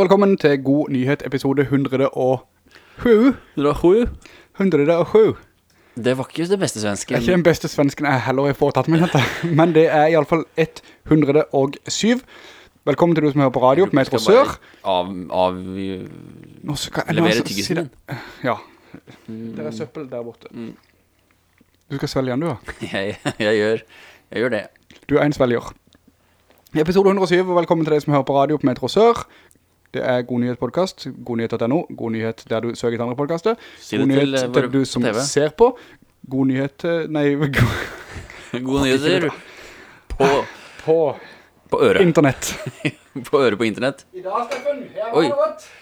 og velkommen til God Nyhet episode 107. 107. 107. Det var ikke det beste Det er svensken. ikke den beste svensken jeg heller har foretatt meg dette, men det er i alle fall 107. Velkommen til du som hører på radio på Metro Sør. Av, av Nå skal jeg levere altså si tyggisen det. din. Ja, det er søppel der borte. Mm. Du skal svelge igjen du da. Jeg, jeg, gjør, jeg gjør det. Du er en svelger. Episode 107, og velkommen til deg som hører på radio på Metro Sør. Det er God Nyhet podcast, godnyhet.no, God Nyhet der du søker til andre podcaster. Si God det til, Nyhet eh, til du som TV. ser på. God Nyhet, eh, nei, go- nyhet nyheter på, på på øret. internett. På øret på internett. I dag, Steffen, her Oi.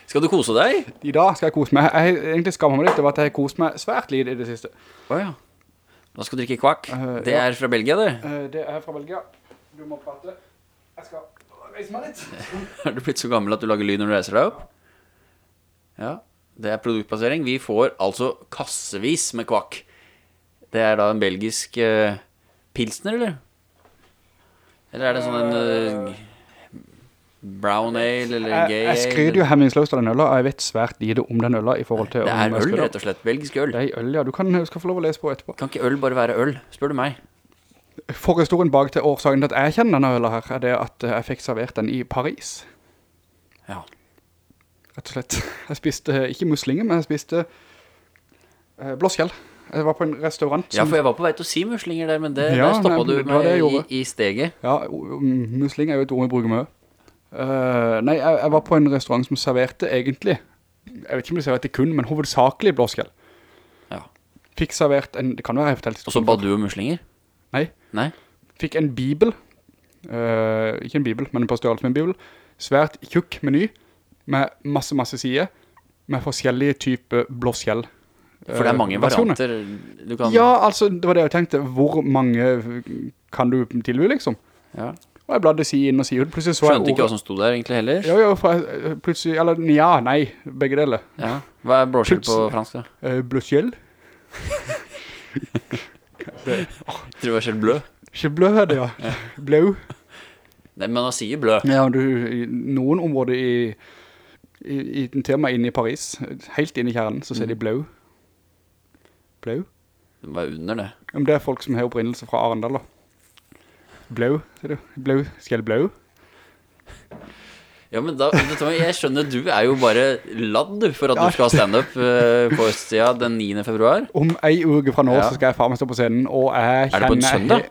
Skal du kose deg? I dag skal jeg kose meg. Jeg har egentlig skammet meg litt over at jeg har kost meg svært lite i det siste. Åja. Da skal du drikke kvakk. Uh, Det ja. er fra Belgia, det. Uh, Det er fra Belgia. Du må prate. Jeg skal reise meg litt. Har du blitt så gammel at du lager lyd når du reiser deg opp? Ja, det er produktplassering. Vi får altså kassevis med kvakk. Det er da en belgisk uh, pilsner, eller? Eller er det sånn en uh, brown ale, eller Jeg, gay jeg ale? skryter jo hemmingsløst av den øla, og jeg vet svært lite om den øla i forhold til Det er øl, rett og slett. Belgisk øl. Det er øl, ja. Du kan, du skal få lov å lese på etterpå. Kan ikke øl bare være øl, spør du meg? Forhistorien bak til årsaken til at jeg kjenner denne øla her, er det at eh, jeg fikk servert den i Paris. Ja. Rett og slett. Jeg spiste eh, ikke muslinger, men jeg spiste eh, blåskjell. Jeg var på en restaurant Ja, for jeg var på vei til å si muslinger der, men det, Ja, der stoppet nei, du det det i, i steget. Ja, muslinger, musling er jo et ord vi bruker mye. Uh, nei, jeg, jeg var på en restaurant som serverte egentlig, jeg vet ikke om de serverte kun, men hovedsakelig blåskjell. Ja. Fikk servert en, det kan være jeg fortalte... Og så bad du om muslinger? Nei, Nei? fikk en bibel, Uh, ikke en bibel, men på størrelse med en bibel, svært tjukk meny, med masse, masse sider, med forskjellige typer blåskjell. For det er eh, mange versjoner. varianter du kan... Ja, altså, det var det jeg tenkte, hvor mange kan du tilby, liksom? Ja. Og jeg bladde si inn og si ut, plutselig så jeg Skjønte ikke hva som stod der egentlig heller. Jo, jo, jeg, plutselig, eller ja, nei, begge deler. Ja. Hva er blåskjell på fransk da? Uh, blåskjell? Tror det var Kjell blø. Ikke blø, det, ja. Blå. Nei, men han sier blø. Ja, du, i noen områder i, i, i den tema inne i Paris, helt inne i kjernen, så sier de blå. Blå? Det var under det. Men det er folk som har opprinnelse fra Arendal, da. Blå, sier du. Blå, skjell blå. Ja, men da, jeg skjønner, du er jo bare ladd du, for at Ja. du skal ha stand-up eh, på Østsida den 9. februar. Om ei uke fra nå Ja. så skal jeg faen meg stå på scenen, og jeg Er det på en søndag?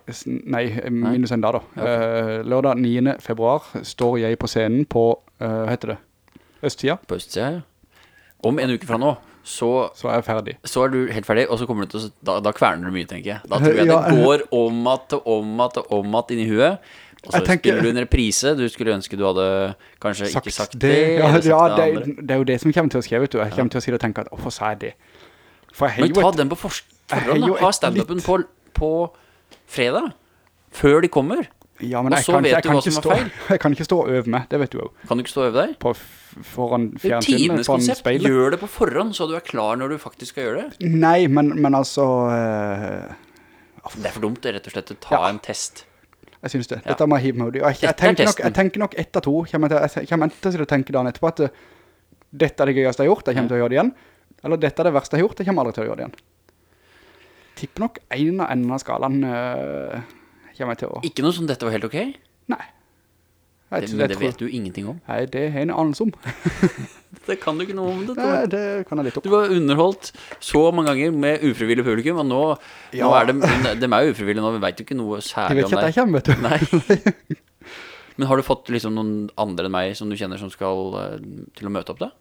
Nei, minus en dag da. Eh, lørdag 9. februar står jeg på scenen på, eh, hva heter det, Østsida, På Østsida, ja. Om en uke fra nå, så, så er jeg ferdig. så er du helt ferdig, og så kommer du til å, da, da kverner du mye, tenker jeg. Da tror jeg Ja, det går om at, om at, om at inni huet. Og så tenker- spiller du en reprise, du skulle ønske du hadde kanskje ikke sagt det, Ja, sagt ja det det, det er jo det som kommer til å skje, vet du. Jeg kommer til å si det og tenke at, hvorfor sa jeg det? For jeg Men ta et, den på forhånd. Ha stand-upen på, på fredag. Før de kommer. ja, men og så kan, vet du hva som stå, er feil. Jeg kan ikke stå og øve meg, det vet du jo. Kan du ikke stå og øve deg? På foran er fjernsynet, foran konsept. speilet. Gjør det på forhånd, så du er klar når du faktisk skal gjøre det. Nei, men, men altså, eh, Det er for dumt, det rett og slett å ta Ja. en test. Jeg synes det. Dette må jeg hive meg ut. Jeg, jeg, er tenker nok, jeg tenker nok ett av to. Kommer jeg, til, jeg kommer til å tenke dagen etterpå at eh, dette er det gøyeste jeg har gjort, jeg kommer til å gjøre det igjen. Eller dette er det verste jeg har gjort, jeg kommer aldri til å gjøre det igjen. Tipper nok en av enden av skalaen øh, kommer jeg til å... Ikke noe som dette var helt ok? Nei. Jeg, Det, men det vet du ingenting om. Nei, det er en anelse om. Det kan du ikke noe om det. Nei, det kan jeg litt opp Du har var underholdt så mange ganger med ufrivillig publikum, og nå, nå er det, de er ufrivillige nå, vi vet jo ikke noe særlig om De Jeg vet ikke at jeg kommer, vet du. Nei. Men har du fått liksom noen andre enn meg som du kjenner som skal eh, til å møte opp da?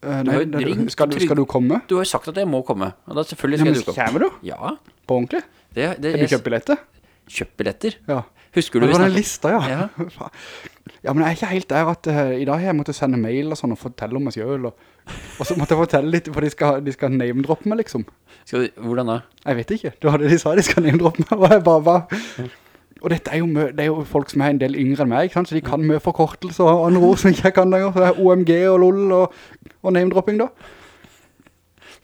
Eh, Du nei, det- ringt skal, du, skal du komme? Du har jo sagt at jeg må komme, og da selvfølgelig Ja, skal men du komme kommer du? Ja, På ordentlig? det, det, Kan du kjøpe billetter? Kjøp billetter. Ja. Husker Det du Det var den snakket? lista, ja. Ja. Ja, men jeg er ikke helt der at uh, i dag har jeg måttet sende mail og sånn og fortelle om meg selv. Og, og så måtte jeg fortelle litt, for de skal, de skal name-droppe meg liksom. Skal de, hvordan da? Jeg vet ikke. Det var det de sa, de skal name-droppe meg. Og jeg bare bare... Og dette er jo, det er jo folk som er en del yngre enn meg, ikke sant? Så de kan mye forkortelser og andre ord som ikke jeg kan lenger. Så det er OMG og LOL og, og name-dropping da.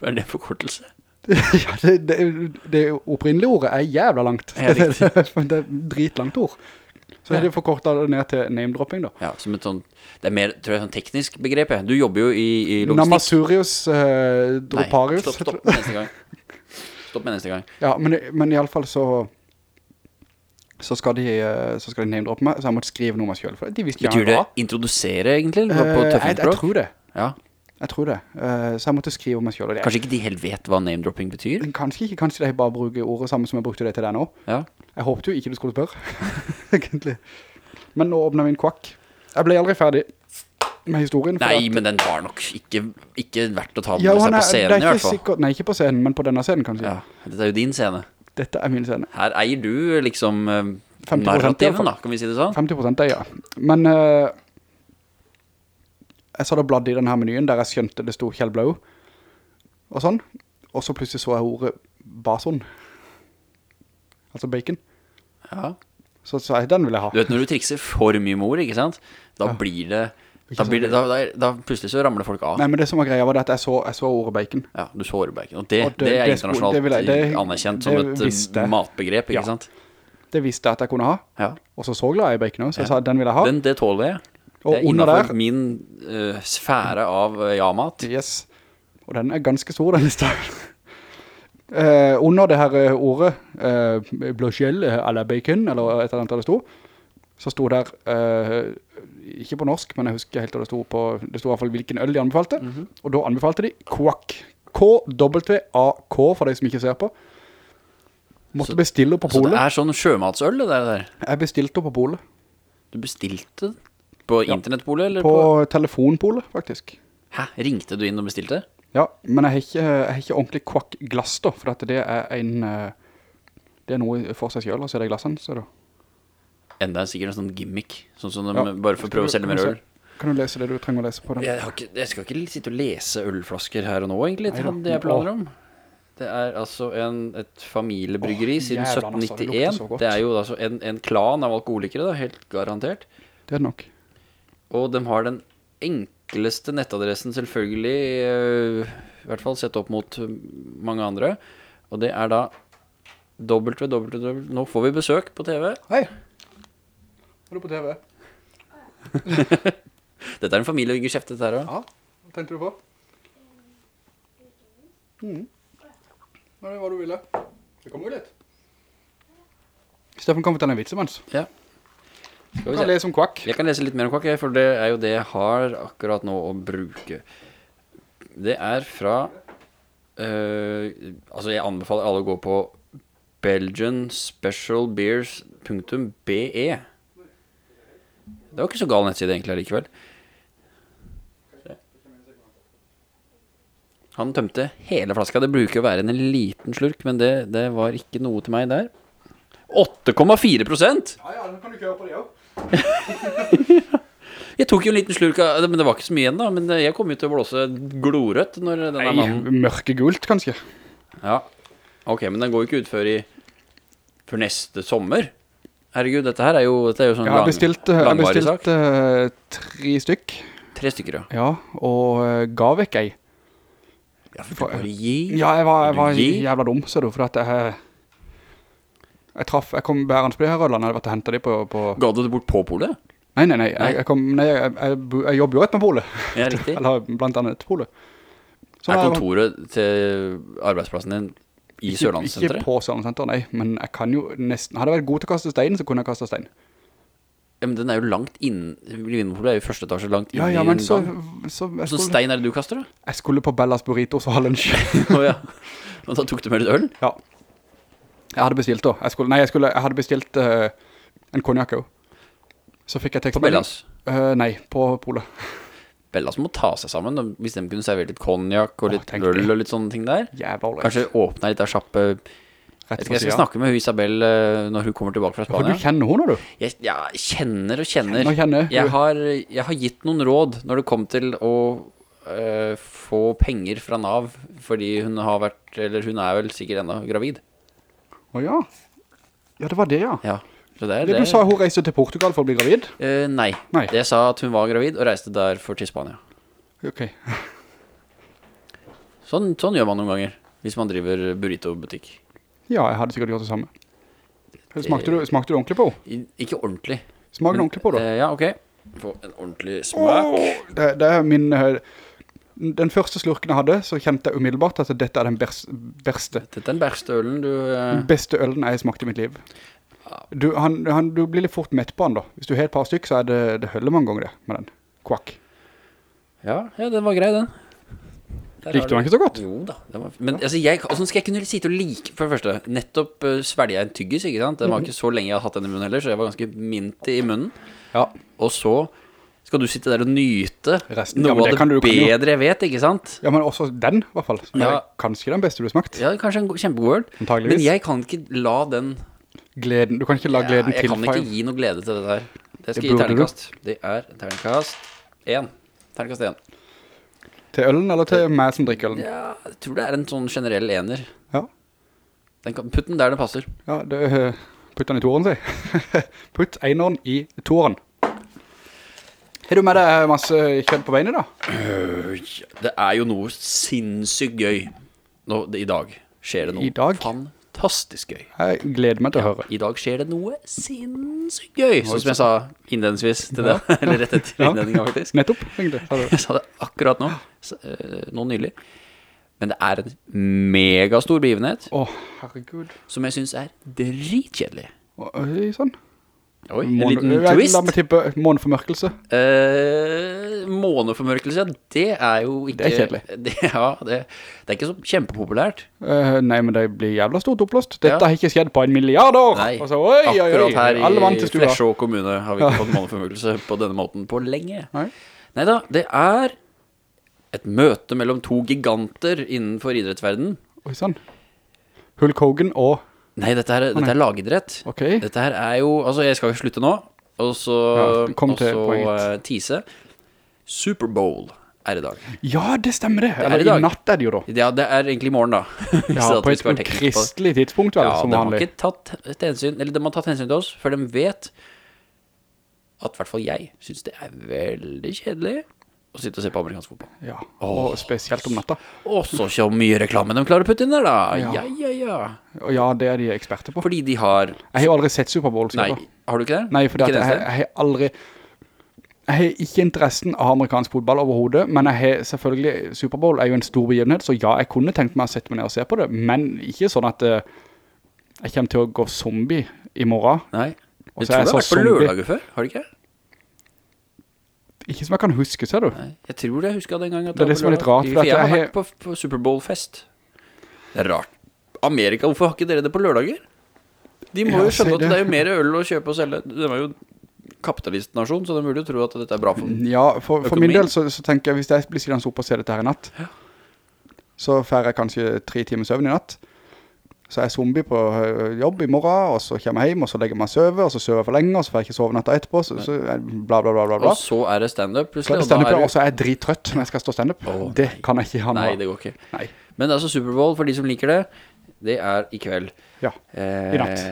Hva Er det forkortelse? ja, det, det, det opprinnelige ordet er jævla langt. Ja, det er dritlangt ord. Så er det forkortet ned til name-dropping da. Ja, som et sånn, det er mer, tror jeg, sånn teknisk begrep. Du jobber jo i, i logistikk. Namasurius Nei, Droparius. stopp, stopp med neste gang. Stopp med neste gang. Ja, men, men i alle fall så så skal de, eh, så skal de name-droppe meg, så jeg måtte skrive noe meg selv, for de visste ikke Betyr hvem det introdusere, egentlig? På Eh, jeg, jeg tror det. Ja. Jeg tror det. Eh, så jeg måtte skrive om meg selv. Kanskje ikke de helt vet hva name-dropping betyr? Kanskje ikke, kanskje de bare bruker ordet samme som jeg brukte det til deg nå. Ja. Jeg håpte jo ikke du skulle spørre, egentlig. Men nå åpner vi en kvakk. Jeg ble aldri ferdig med historien. Nei, at- men den var nok ikke, ikke verdt å ta med Ja, seg på scenen i hvert fall. sikkert, nei, ikke på scenen, men på denne scenen kanskje. Ja, dette er jo din scene. Dette er min scene. Her eier du liksom eh, 50% i hvert fall. narrativen da, kan vi si det sånn? 50% er ja. Men eh, jeg så det bladde i denne menyen der jeg skjønte det stod Kjell Blau og sånn. Og så plutselig så jeg ordet bason. Altså bacon. Ja. Så så jeg, den vil jeg ha. Du vet, når du trikser for mye mor, ikke sant? Da blir det, da, blir det da, da, da plutselig så ramler folk av. Nei, men det som var greia var at jeg så, jeg så ordet bacon. Ja, du sårer bacon. Og det, Og det, det- er internasjonalt jeg- det- anerkjent som et visste eh, matbegrep, ikke Ja. sant? Det visste jeg at jeg kunne ha. Ja. Og så så glad jeg i bacon også, så jeg Ja. sa den vil jeg ha. Den, det tåler jeg. Og er under der, min uh, sfære av eh, ja-mat. yes. Og den er ganske stor, den lista. uh, under det her eh, ordet, uh, blåskjell eller bacon, eller et eller annet det stod, så stod der, uh, ikke på norsk, men jeg husker helt hva det stod på, det stod i hvert fall hvilken øl de anbefalte, Mhm. og da anbefalte de Quack. K-W-A-K, for de som ikke ser på. Måtte Så- bestille på Så det er sånn sjømatsøl, det der. Jeg bestilte på polet. Du bestilte det? På internettpolet, eller På på... telefonpolet, faktisk. Hæ? Ringte du inn og bestilte? Ja, men jeg har ikke, jeg har ikke ordentlig kvakk-glass da, for det er en, eh, det er noe for seg selv, og så er det glassene, ser du. Enda er sikkert en sånn gimmick, sånn som de Ja. bare for å prøve å selge mer øl. Kan du lese det du trenger å lese på den? Jeg, ikke, jeg skal ikke sitte og lese ølflasker her og nå, egentlig, til det jeg planer om. Det er altså en, et familiebryggeri Åh, siden jævla, altså, det 1791. Det er jo altså en, en klan av alkoholikere, da, helt garantert. Det er det nok. Og de har den enkleste nettadressen selvfølgelig, eh, i hvert fall sett opp mot eh, mange andre. Og det er da www. Nå får vi besøk på TV. Hei! Er du på TV? Dette er en familiegeskjeft, dette her også. Ja, hva tenkte du på? Mm. Hva var det du ville? Det kommer jo litt. Steffen kan fortelle en vits om hans. Ja. Skal vi kan lese om kvakk. Jeg kan lese litt mer om kvakk, for det er jo det jeg har akkurat nå å bruke. Det er fra eh, Altså, jeg anbefaler alle å gå på belgianspecialbeers.be. Det var ikke så gal nettside egentlig likevel. Han tømte hele flaska. Det bruker å være en liten slurk, men det, det var ikke noe til meg der. 8,4% Ja, ja, nå kan du kjøre på det også. Jeg tok jo en liten slurk av men det var ikke så mye igjen da. Men jeg kom jo til å blåse glorødt når denne Nei, mannen mørkegult kanskje. Ja, ok, men den går jo ikke ut før i Før neste sommer. Herregud, dette her er jo, dette er jo sånn Jeg har lang, bestilt, eh, jeg har langvarig sak. bestilt eh, tre stykk. Tre stykker, ja. Ja, og uh, ga vekk ei. Ja, for du bare gi. Ja, jeg var, jeg Du var gir? jævla dum, ser du, for at jeg... Jeg traff, jeg kom bærende på de her røllene, jeg hadde vært og hentet de på... på Ga du det bort på polet? nei, nei, nei, jeg, jeg kom, nei, jeg, jeg, jeg jobber jo rett med polet. Ja, riktig. Eller blant annet pole polet. Så Er kontoret til arbeidsplassen din i Sørlandssenteret? Ikke på Sørlandssenteret, nei, men jeg kan jo nesten... Hadde jeg vært god til å kaste stein, så kunne jeg kaste stein. Ja, men den er jo langt inn Vinmonopolet er jo første etasje langt inn Ja, ja, men en så... Så, jeg, Så skulle, stein er det du kaster, da? jeg skulle på Bellas Burritos og ha lunsj. Åja. Og da tok du med litt øl? ja. Jeg hadde bestilt da. Jeg skulle, nei, jeg, skulle, jeg hadde bestilt uh, en konjakk også. Så fikk jeg tekst... På. Bellas? Uh, nei, på polet. Bellas må ta seg sammen. Hvis de kunne servere litt konjakk og litt tenk øl og litt sånne ting der. Ålreit. Kanskje åpne litt av sjappe Jeg, jeg skal snakke med hun Isabel eh, når hun kommer tilbake fra For du Spania. kjenner henne, du. Jeg, ja, kjenner og kjenner. Kjenner kjenner. Jeg har, jeg har gitt noen råd når det kom til å uh, få penger fra Nav, fordi hun har vært Eller hun er vel sikkert enda gravid. Å ja. Ja, det var det, ja. Ja. Så det er Det det. du sa hun reiste til Portugal for å bli gravid? Eh, nei. Nei. Jeg sa at hun var gravid og reiste derfor til Spania. Ok. Sånn, sånn gjør man noen ganger hvis man driver burrito-butikk. Ja, jeg hadde sikkert gjort det samme. Smakte du, smakte du ordentlig på henne? I- Ikke ordentlig. Smak den ordentlig på da. Eh, ja, ok. Få en ordentlig smak. Det, det er min... eh, Den første slurken jeg hadde, så kjente jeg umiddelbart at dette er den beste, Dette er den beste ølen du... Den beste ølen jeg har smakt i mitt liv. Du, han, han, du blir litt fort mett på den da. Hvis du har et par stykk, så er det, det høller mange ganger det med den. Kvakk. Ja, ja, den var grei, den. Der Likte du den ikke så godt? Jo da. Var, men altså, jeg, hvordan skal jeg kunne sitte og like For det første, nettopp uh, jeg en tyggis, ikke sant? Det var Mhm. ikke så lenge jeg hadde hatt den i munnen heller, så jeg var ganske mint i munnen. Ja. Og så skal du sitte der og nyte Resten, noe ja, det av det kan du kan bedre jeg vet, ikke sant? Ja, men også den, i hvert fall. Ja. kanskje den beste du har smakt. Ja, kanskje en kjempegod øl. Antageligvis. Men jeg kan ikke la den Gleden, du kan ikke la ja, gleden Jeg kan ikke gi noe glede til det der. Det skal Det gi ternekast terningkast. Det er terningkast 1. Terningkast 1. Til ølen, eller til meg som drikker ølen? Ja, jeg tror det er en sånn generell ener. Ja. Den kan, putt den der det passer. Ja, det, putt den i toren, si. putt eneren i toren. Har du med deg masse kjøtt på beinet da? Det er jo noe sinnssykt gøy. Nå, det, I dag skjer det noe I dag? fantastisk gøy. Jeg gleder meg til å høre. I dag skjer det noe sinnssykt gøy. Sånn som jeg sa innledningsvis til det. Eller rett etter innledningen, faktisk. Nettopp, egentlig. Jeg sa det akkurat nå. Eh, Nå nylig. Men det er en megastor begivenhet Å, herregud. som jeg synes er dritkjedelig. Sånn. Oi, en Måne- liten Jeg- twist. La meg tippe måneformørkelse. Eh, måneformørkelse, det er jo ikke Det er kjedelig. Det, ja, det, det er ikke så kjempepopulært. Eh, nei, men det blir jævla stort opplåst. Dette Ja. har ikke skjedd på en milliard år. Nei, så, oi, oi, oi. akkurat her i. Flesjå kommune har vi ikke fått måneformørkelse på denne måten på lenge. Nei. Neida, det er et møte mellom to giganter innenfor idrettsverden. Oi, sånn. Hulk Hogan og... Nei, dette er, dette er lagidrett. Okay. Dette her er jo, altså jeg skal slutte nå, og så, Ja, kom til så poenget. eh, tease. Superbowl er i dag. Ja, det stemmer det. Eller Eller i i natt er det jo da. Ja, det er egentlig i morgen da. Ja, på et det. kristelig tidspunkt, vel, Ja, som de har ikke tatt hensyn, eller de har tatt hensyn til oss, for de vet at i hvert fall jeg synes det er veldig kjedelig å sitte og se på amerikansk fotball. Ja, og spesielt om natta. Og så så mye reklame de klarer å putte inn der da. Ja. Ja, ja, ja. Og ja, det er de eksperter på. Fordi de har... Jeg har jo aldri sett Superbowl, Nei, har du ikke det? Nei, for jeg, jeg, har aldri... Jeg har ikke interessen av amerikansk fotball overhovedet, men jeg har selvfølgelig, Superbowl er jo en stor begivenhet, så ja, jeg kunne tenkt meg å sette meg ned og se på det, men ikke sånn at uh, jeg kommer til å gå zombie i morgen. Nei. Er tror jeg det har vært på lørdaget før, har du ikke? Ikke som jeg kan huske, ser du. Nei, jeg tror det jeg husker den gangen. Det er det som er litt rart, for jeg har vært på, på Superbowl-fest. Det er rart. Amerika, hvorfor har ikke dere det på lørdager? De må jo skjønne at det. det er jo mer øl å kjøpe og selge. De er jo kapitalistnasjon, så de burde jo tro at dette er bra for Ja, for, for min del så, så tenker jeg, hvis jeg blir siden opp og ser dette her i natt, så færre kanskje tre timer søvn i natt. Så er jeg zombie på jobb i morgen, og så kommer jeg hjem, og så legger jeg meg og søver, og så søver jeg for lenge, og så får jeg ikke sove natta etterpå, så, så er bla bla bla bla. Og så er det stand-up Så plutselig. er det og stand-up, er og så er jeg drittrøtt når jeg skal stå stand-up. Oh, det kan jeg ikke ha noe Nei, det går ikke. Nei. Men altså Superbowl, for de som liker det, det er i kveld. Ja, Eh, i natt.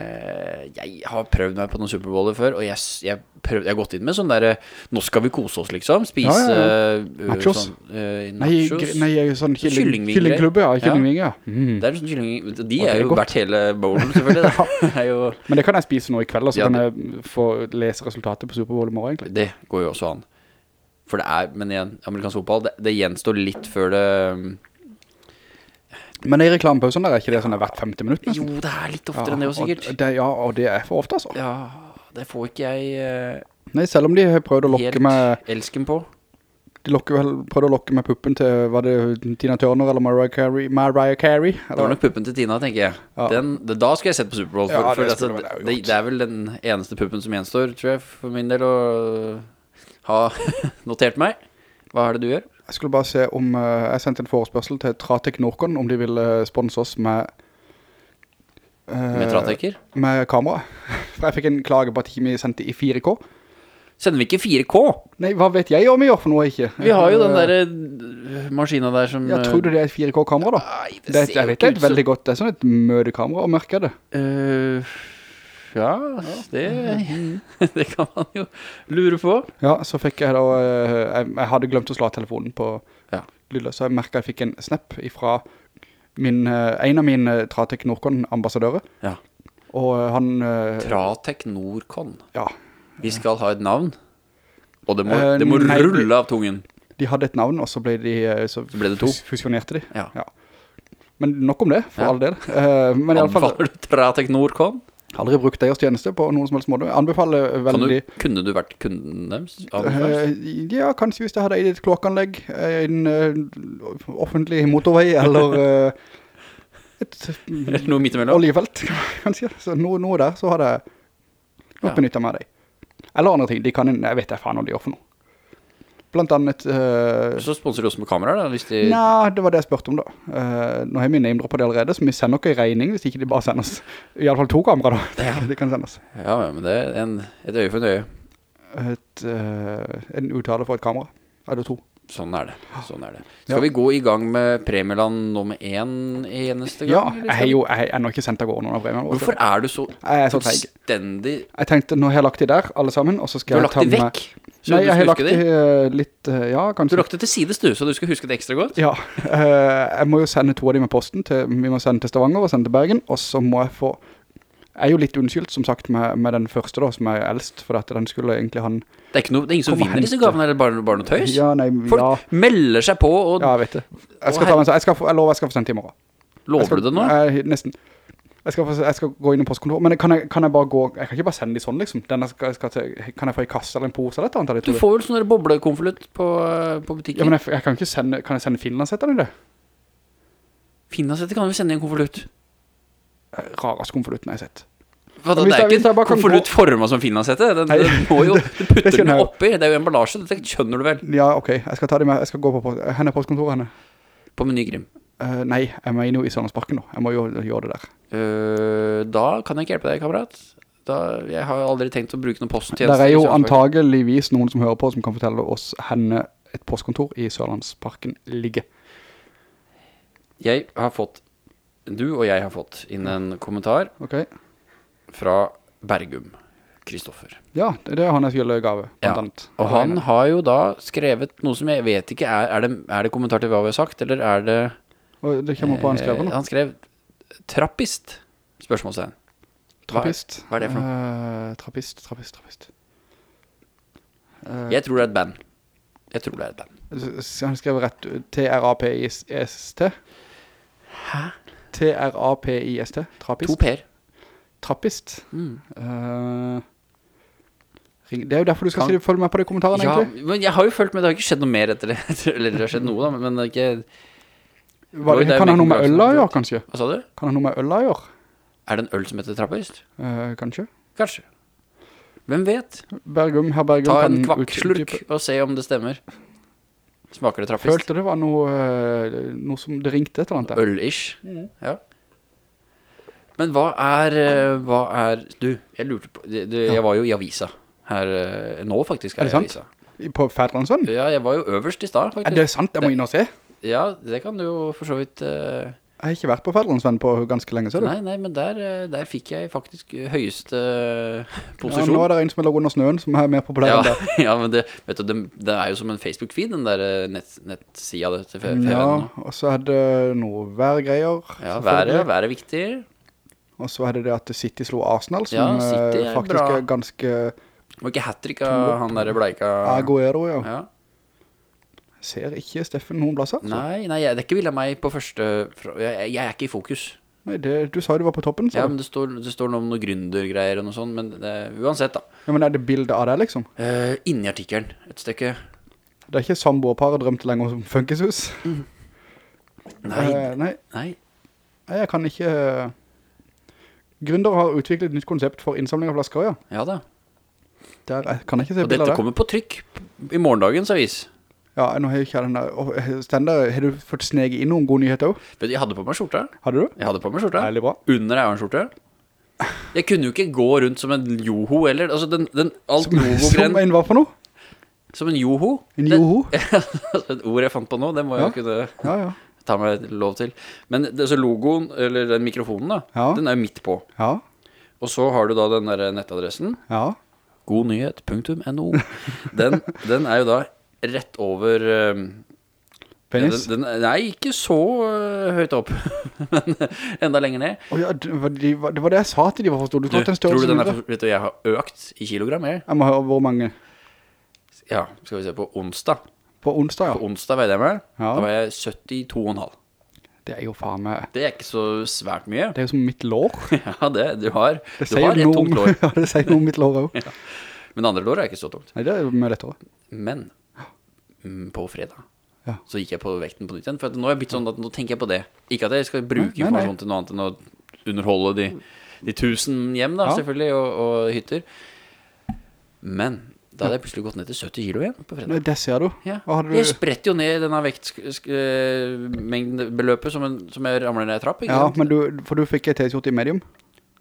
Jeg har prøvd meg på noen Superbowler før, og jeg, jeg, prøvd, jeg har gått inn med sånn der Nå skal vi kose oss, liksom. Spise Ja, ja, eh, Nachos. Sånn, eh, nachos. Nei, nei, sånn kylling, kyllingklubbe, ja, kyllingvinger, ja. Mm. Det er en sånn kylling De er er jo verdt hele bowlen, selvfølgelig. Det jo Men det kan jeg spise nå i kveld, og så kan jeg få lese resultatet på Superbowl i morgen, egentlig. Det går jo også an. For det er, men igjen, amerikansk fotball, det, det gjenstår litt før det Men i reklamepausen der er ikke det sånn er hvert 50 minutter, Jo, det er litt oftere enn det jo sikkert. Og det, ja, og det er for ofte, altså. Ja, det får ikke jeg Uh, Nei, selv om de har prøvd å lokke med elsken på. De lokker vel, prøvde å lokke med puppen til Var det Tina Turner eller Mariah Carey? Mariah Carey? Det var nok puppen til Tina, tenker jeg. Ja. Den, da skal jeg sett på Superbowl. For, Ja, for det altså, vel jeg det, det er vel den eneste puppen som gjenstår, tror jeg, for min del, å ha notert meg. Hva er det du gjør? Jeg skulle bare se om eh, Jeg sendte en forespørsel til Tratek Norcon om de ville sponse oss med uh, Med Trateker? Med kamera. For jeg fikk en klage på at ikke vi sendte i 4K. Sender vi ikke 4K? Nei, hva vet jeg om vi gjør for noe ikke? Vi har jo den Eh, der maskinen der som Ja, tror du det er et 4K-kamera da? Nei, det Det, ut ser jeg vet det er et veldig godt Det er sånn et mødekamera, og mørk er det Eh, ja, det, det kan man jo lure på. Ja, så fikk jeg da eh, jeg, jeg hadde glemt å slå telefonen på Ja. lydløs Så jeg merket jeg fikk en snap fra min, eh, en av mine Tratek Nordkon-ambassadører. Ja. Og eh, han eh, Tratek Nordkon? Ja, Vi skal ha et navn. Og det må, Eh, det må nei, rulle av tungen. De hadde et navn, og så ble de så Så, ble det to. fus- fusjonerte de. Ja. Men nok om det, for Ja. all del. Eh, men i alle fall, du Tratek Nordcon? Aldri brukt deres tjeneste på noen som helst måte. Jeg anbefaler veldig... du, kunne du vært kunden deres? Eh, ja, kanskje hvis jeg hadde et kloakkanlegg, eh, en uh, offentlig motorvei, eller uh, et et noe midt imellom? oljefelt, kanskje. Så noe, noe der, så hadde jeg nok Ja. benyttet meg av deg. Eller andre ting, de kan, jeg vet jeg faen om de gjør for noe. Blant annet... Uh, Så sponser du også med kameraer da, hvis de... Nei, det var det jeg spørte om da. Uh, nå har vi name på det allerede, så vi sender ikke i regning hvis ikke de bare sender oss. I alle fall to kamera da. Ja. Det kan sendes. Ja, ja, men det er en, et øye for en øye. Et, uh, en uttale for et kamera. Eller to. Sånn er det. Sånn er det. Ja. Skal vi gå i gang med Premieland nummer én eneste gang? Ja, jeg har jo jeg har ikke sendt av over noen av Premieland. Hvorfor er du så Jeg er så fullstendig Jeg tenkte, nå har jeg lagt de der, alle sammen, og så Du skal har jeg lagt ta de vekk? Nei, jeg har lagt huske de de? eh, litt, eh, ja, kanskje. Du lagt det til sides du, så du skal huske det ekstra godt? Ja, eh, jeg må jo sende to av dem med posten til, vi må sende til Stavanger og sende til Bergen, og så må jeg få, jeg er jo litt unnskyldt, som sagt, med, med den første da, som er eldst, for at den skulle egentlig han... Det er, noe, det er ingen som vinner disse gavene, eller bare, bare noe tøys? Ja, nei, Folk ja, melder seg på, og ja, jeg vet det. Jeg skal ta jeg, skal jeg lover jeg skal få sendt i morgen. Lover skal, du det nå? Jeg, nesten. Jeg skal, jeg skal gå inn i postkontoret, men kan jeg, kan jeg bare gå, jeg kan ikke bare sende de sånn liksom. Jeg skal, til, kan jeg få i kasse eller en pose eller et eller annet? Du får vel sånne boblekonflutt på, på butikken? Ja, men jeg, kan ikke sende, kan jeg sende finlandsetterne det? Finlandsetter kan vi sende i en konflutt. Eh, Rarest konflutten jeg har sett. Hva da, det er ikke en konvolutt formet som Finlandsette. Den, Det den må jo, du putter det den jo. oppi, det er jo emballasje, dette skjønner du vel. Ja, ok, jeg skal ta det med, jeg skal gå på, henne postkontoret henne. På Menygrim. Eh, nei, jeg mener jo i Sørlandsparken nå. Jeg må jo gjøre det der. Uh, da kan jeg ikke hjelpe deg, kamerat. Da, jeg har aldri tenkt å bruke noen posttjeneste. Der er jo antakeligvis antageligvis noen som hører på som kan fortelle oss henne et postkontor i Sørlandsparken ligger. Jeg har fått, du og jeg har fått inn en kommentar Ok? fra Bergum, Kristoffer. Ja, det det er han er skulle gave, blant Ja. Og han har jo da skrevet noe som jeg vet ikke, er, er, det, er det kommentar til hva vi har sagt, eller er det... Og det kommer på han skrev Eh, nå. Han skrev trappist, spørsmålstegn. Trappist. hva er det for noe? Uh, trappist, trappist, trappist. Uh, Jeg tror det er et band. Jeg tror det er et band. Han skrev rett T-R-A-P-I-S-T. Hæ? T-R-A-P-I-S-T. Trappist. To per. Trappist. Mm. Uh, det er jo derfor du skal Kan- følge med på de kommentarene, Ja, egentlig. men jeg har jo følt med, det har ikke skjedd noe mer etter det. Eller det har skjedd noe da, men det er ikke... Hva, er kan han noe med øl å gjøre, kanskje? Hva sa du? Kan han noe med øl å gjøre? Er det en øl som heter trappist? Eh, kanskje? Kanskje. Hvem vet? Bergum, herr Bergum Ta en kvakkslurk og se om det stemmer. Smaker det trappist? Følte det var noe, eh, noe som det ringte et eller annet. Øl-ish. Ja. Men hva er, eh, hva er, du, jeg lurte på, det, det, jeg var jo i avisa her, eh, nå faktisk Er er det sant? avisa. På Fædrelandsønn? Ja, jeg var jo øverst i stad Er det sant? Jeg må inn og se. Ja, det kan du jo for så vidt... Uh... Jeg har ikke vært på Fædrelandsvenn på ganske lenge, ser du. Nei, nei, men der, eh, der fikk jeg faktisk høyeste Ja, posisjon. nå er det en som lå under snøen, som er mer populær Ja, enn det. ja, men det, vet du, det, det er jo som en Facebook-feed, den der eh, nett, nettsida til fe- Ja, og så er det noe værgreier. Ja, været, vær er viktig. Og så er det det at City slo Arsenal, som Ja, City eh, er faktisk bra. er ganske Var ikke hat-trick av han der bleika... Aguero, ja. Ja. Ser ikke Steffen noen plasser. altså. Nei, nei, det er ikke vilja meg på første... Jeg, jeg er ikke i fokus. Nei, det, du sa du var på toppen, Ja, men det står, det står noe om noen gründergreier og noe sånt, men det, uansett da. Ja, men er det bildet av deg, liksom? Uh, inni artikkelen, et stykke. Det er ikke samboerparet drømte lenger om funkishus? Nei, Uh, nei, nei. nei, jeg kan ikke... Gründer har utviklet et nytt konsept for innsamling av flasker, ja. Ja da. Der er- kan jeg ikke se Og der. Og dette kommer på trykk i morgendagens avis. Ja, nå har jeg ikke den der... Stender, har du fått snege inn noen gode nyheter også? Vet du, jeg hadde på meg skjorte. Hadde du? Jeg hadde på meg skjorte. Veldig bra. Under er en skjorte. Jeg kunne jo ikke gå rundt som en joho eller, altså den, den alt Som logo-gren, en hva for noe? som en joho. En joho? Et ord jeg fant på nå, det må jeg Ja. kunne Ja, ja. ta meg lov til. Men det, så logoen, eller den mikrofonen da, Ja. den er midt på. Ja, Og så har du da den der nettadressen, ja. godnyhet.no. Den, den er jo da rett over, eh, Penis? den, den, nei, ikke så øh, høyt opp, men enda lenger ned. oh, ja, det var, det jeg sa til de var for stor. Du Du, tror du den er, for- stor? jeg har økt i kilogram, jeg? Jeg må høre hvor mange. Ja, skal vi se på onsdag. På onsdag, ja På onsdag veide jeg meg, Ja. da var jeg 72,5. Det er jo faen meg... Det er ikke så svært mye. Det er jo som mitt lår. Ja, det, du har, Det du har et noe om- tungt lår. Ja, det sier noe om mitt lår også. Men andre lår er ikke så tungt. Nei, det er jo mye lettere. Men på fredag Ja. så gikk jeg på vekten på nytt igjen. For nå er jeg blitt sånn at nå tenker jeg på det. Ikke at jeg skal bruke Nei, informasjon til noe annet enn å underholde de, de tusen hjem, da, Ja. selvfølgelig, og, og hytter. Men da hadde jeg plutselig gått ned til 70 kilo igjen på fredag. Det ser du. Ja. Hadde Jeg du... spretter jo ned denne vektmengdebeløpet som, en- som jeg ramler ned i trapp, Ja, men du, for du fikk et t-skjorte i medium.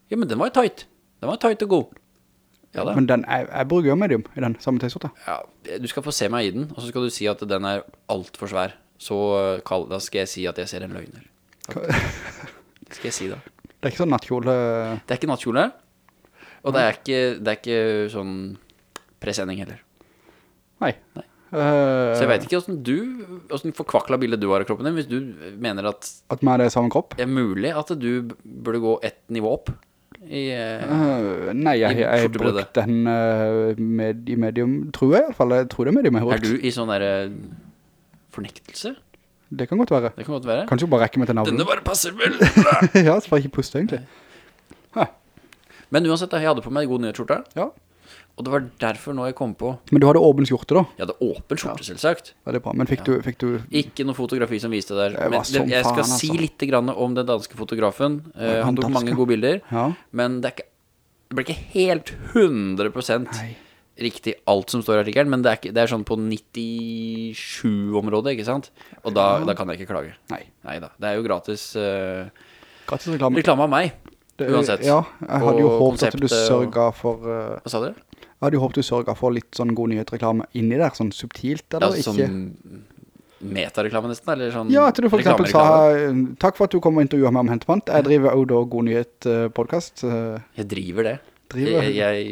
Ja, men den var jo tight. Den var tight og god. Ja. Men den, jeg, jeg bruker jo medium i den samme t-skjorta. Ja, du skal få se meg i den, og så skal du si at den er alt for svær. Så kall, da skal jeg si at jeg ser en løgner. Skal jeg si da. Det er ikke sånn nattkjole... Det er ikke nattkjole, og det er ikke, det er ikke sånn presenning heller. Nei. Nei. Eh, Så jeg vet ikke hvordan du, hvordan forkvakla bildet du har i kroppen din, hvis du mener at At vi er det samme kropp? det er mulig at du burde gå ett nivå opp i... Eh, nei, jeg, jeg, jeg har brukt den uh, med, i medium, tror jeg i hvert fall. Jeg tror det er medium jeg har Er du i sånn der uh, fornektelse? Det kan godt være. Det kan godt være. Kanskje bare rekke meg til navnet. Denne bare passer vel. ja, så bare ikke puste egentlig. Men uansett, jeg hadde på meg god nyhetskjorte. Ja. Og det var derfor nå jeg kom på... Men du hadde åpen skjorte da. Jeg hadde åpen skjorte, selvsagt. Ja, det er bra. Men fikk, du, fikk du... Ikke noe fotografi som viste der. Det Men det, jeg skal faen, si altså. litt grann om den danske fotografen. uh, han tok danske. mange gode bilder, Ja. men det, ikke, det ble ikke helt 100% Nei. riktig alt som står i artikkelen, men det er, ikke, det er sånn på 97-området, ikke sant? Og da, da kan jeg ikke klage. Nei. Neida, det er jo gratis uh, Gratis reklame. reklame av meg, uansett. Ja, jeg hadde jo Og håpet at du sørget for... Uh, Hva sa du? jeg hadde jo håpet du sørget for litt sånn god nyhetsreklame inni der, sånn subtilt, Ja, eller ikke? sånn metareklame nesten, eller sånn Ja, at du for eksempel sa Takk for at du kom og intervjuet meg om Hentepant Jeg driver da God Nyhet podcast eh, Jeg driver det. Driver- Jeg, jeg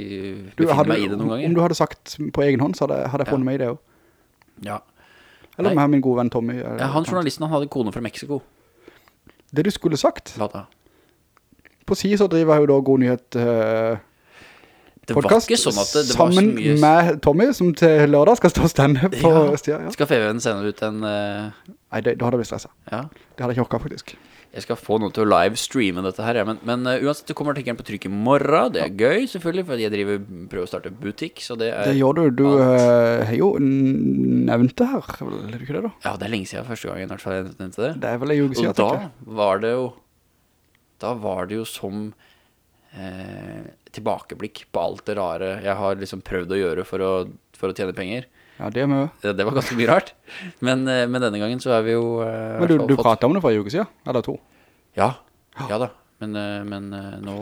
du, befinner hadde, meg i det noen ganger. Om du hadde sagt på egen hånd Så hadde, hadde jeg Ja. meg i det også Ja. Eller med min gode venn Tommy Ja, han journalisten han hadde kone fra Meksiko. Det du skulle sagt Hva da? På si så driver jeg jo da God Nyhet eh, podcast sånn det, det Sammen mye med Tommy Som til lørdag skal stå stende på Ja. Stia, ja. Skal FVN sende ut en Uh... Nei, det, da hadde jeg blitt stresset. Ja, Det hadde jeg ikke orket faktisk. Jeg skal få noen til å livestreame dette her ja. Men, men uh, uansett, det kommer artikkelen på trykk i morgen. Det er gøy selvfølgelig, for jeg driver, prøver å starte butikk Så det er Det gjør du, du har har jo nevnt det her. Eller ikke det da? Ja, det er lenge siden første gangen i hvert fall jeg nevnte det. Det er vel en uke Og da var det jo Da var det jo som eh, Tilbakeblikk på alt det rare Jeg har liksom prøvd å gjøre for å, for å tjene penger Ja, det med mye det, det var ganske mye rart Men, eh, men denne gangen så er vi jo eh, Men du, du fått- pratet om det for en uke siden, eller to. Ja, ja da Men, eh, men eh, nå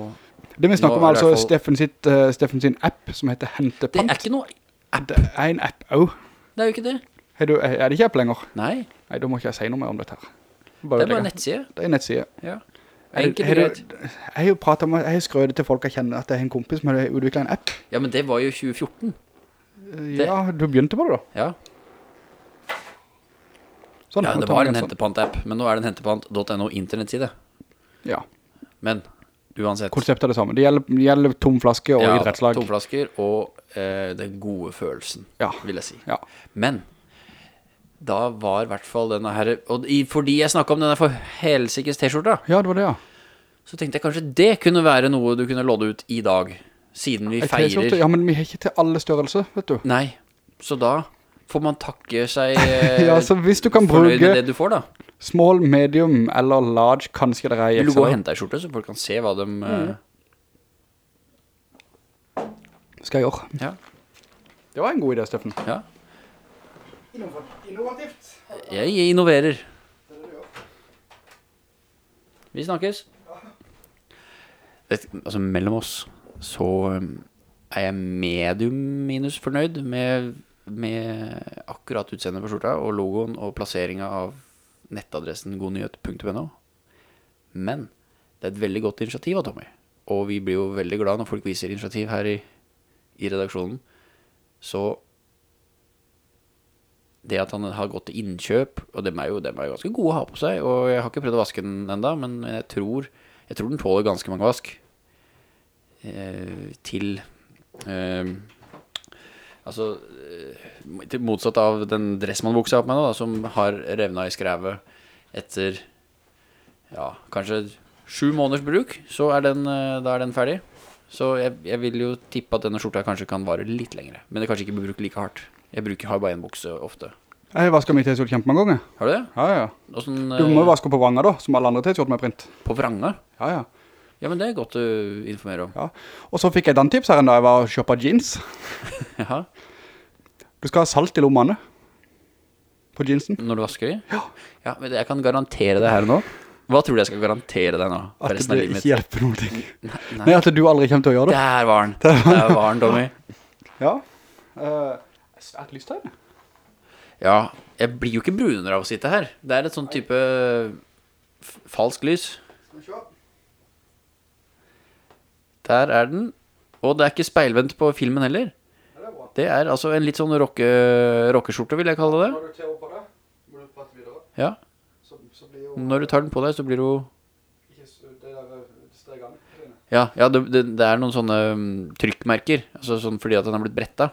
Det vi snakker om er det altså fall- Steffen, sitt, uh, Steffen sin app som heter Det Hentepant. er ikke noe Det er en app også. Det er jo ikke det Er, du, er det ikke app lenger? Nei, Nei, da må ikke jeg si noe mer om dette her. det er bare en nettside Det er en nettside. Ja det- Enkelt greit Jeg har jo pratet om, jeg har skrødet til folk jeg kjenner at det er en kompis som har utviklet en app. Ja, men det var jo 2014 Eh, Ja, du begynte på det da. Ja, Sånn, ja det var en sånn. hentepant-app Men nå er det en hentepant.no internettside Ja, Men uansett konseptet er det samme. Det gjelder, gjelder tom flaske og Ja, idrettslag. Tomflasker og eh, den gode følelsen, Ja. vil jeg si. Ja. Men da var i hvert fall denne her Og i, fordi jeg snakket om denne for helsikes T-skjorta, Ja, det var det, ja. så tenkte jeg kanskje det kunne være noe du kunne lodde ut i dag, siden vi feirer Ja, men vi har ikke til alle størrelser, vet du. Nei, så da får man takke seg eh, Ja, så hvis du kan bruke det du får, da. small, medium eller large, kanskje det er i Vil du gå og hente deg skjorte, så folk kan se hva de eh, Skal jeg gjøre. Ja, Det var en god idé, Steffen. ja. Innovativt. Jeg innoverer. Vi snakkes. Det, altså, mellom oss så um, er jeg medium minus fornøyd med, med akkurat utseendet på skjorta og logoen og plasseringen av nettadressen godnyhet.no. Men det er et veldig godt initiativ av Tommy. Og vi blir jo veldig glad når folk viser initiativ her i, i redaksjonen. Så det at han har gått til innkjøp, og dem er jo, dem er jo ganske gode å ha på seg, og jeg har ikke prøvd å vaske den enda, men jeg tror, jeg tror den tåler ganske mange vask. Eh, til, eh, altså, eh, til motsatt av den dressmannbuksa jeg har på meg nå, da, som har revnet i skrevet etter, ja, kanskje sju måneders bruk, så er den, eh, da er den ferdig. Så jeg, jeg vil jo tippe at denne skjorta kanskje kan vare litt lengre, men det kanskje ikke blir brukt like hardt. Jeg bruker, har bare en bukse ofte. Jeg har vasket min t-skjort kjempemange ganger. Har du det? Ja, ja. Sånn, Du må jo eh, vaske på vranga da, som alle andre t-skjort med print. på vranga? Ja, ja. Ja, men det er godt å informere om. ja. Og så fikk jeg den tips her en jeg var og shoppet jeans. ja. Du skal ha salt i lommene. På jeansen. Når du vasker de? Ja. Ja, men jeg kan garantere det her nå. Hva tror du jeg skal garantere deg nå? At det ikke hjelper noen ting. Nei, Nei, nei. at du aldri kommer til å gjøre det. Der var den. Der var den, Tommy. Ja. Uh, svært lyst her. Ja, jeg blir jo ikke brunere av å sitte her. Det er et sånn type falsk lys. Skal vi se. Der er den. Og det er ikke speilvendt på filmen heller. Det er altså en litt sånn rocke, rockeskjorte, vil jeg kalle det. Når du tar på det, må du prate videre. Ja. Så, så jo Når du tar den på deg, så blir du det der eh, stregene. Ja, ja det, det, det er noen sånne um, trykkmerker. Altså sånn fordi at den har blitt bretta.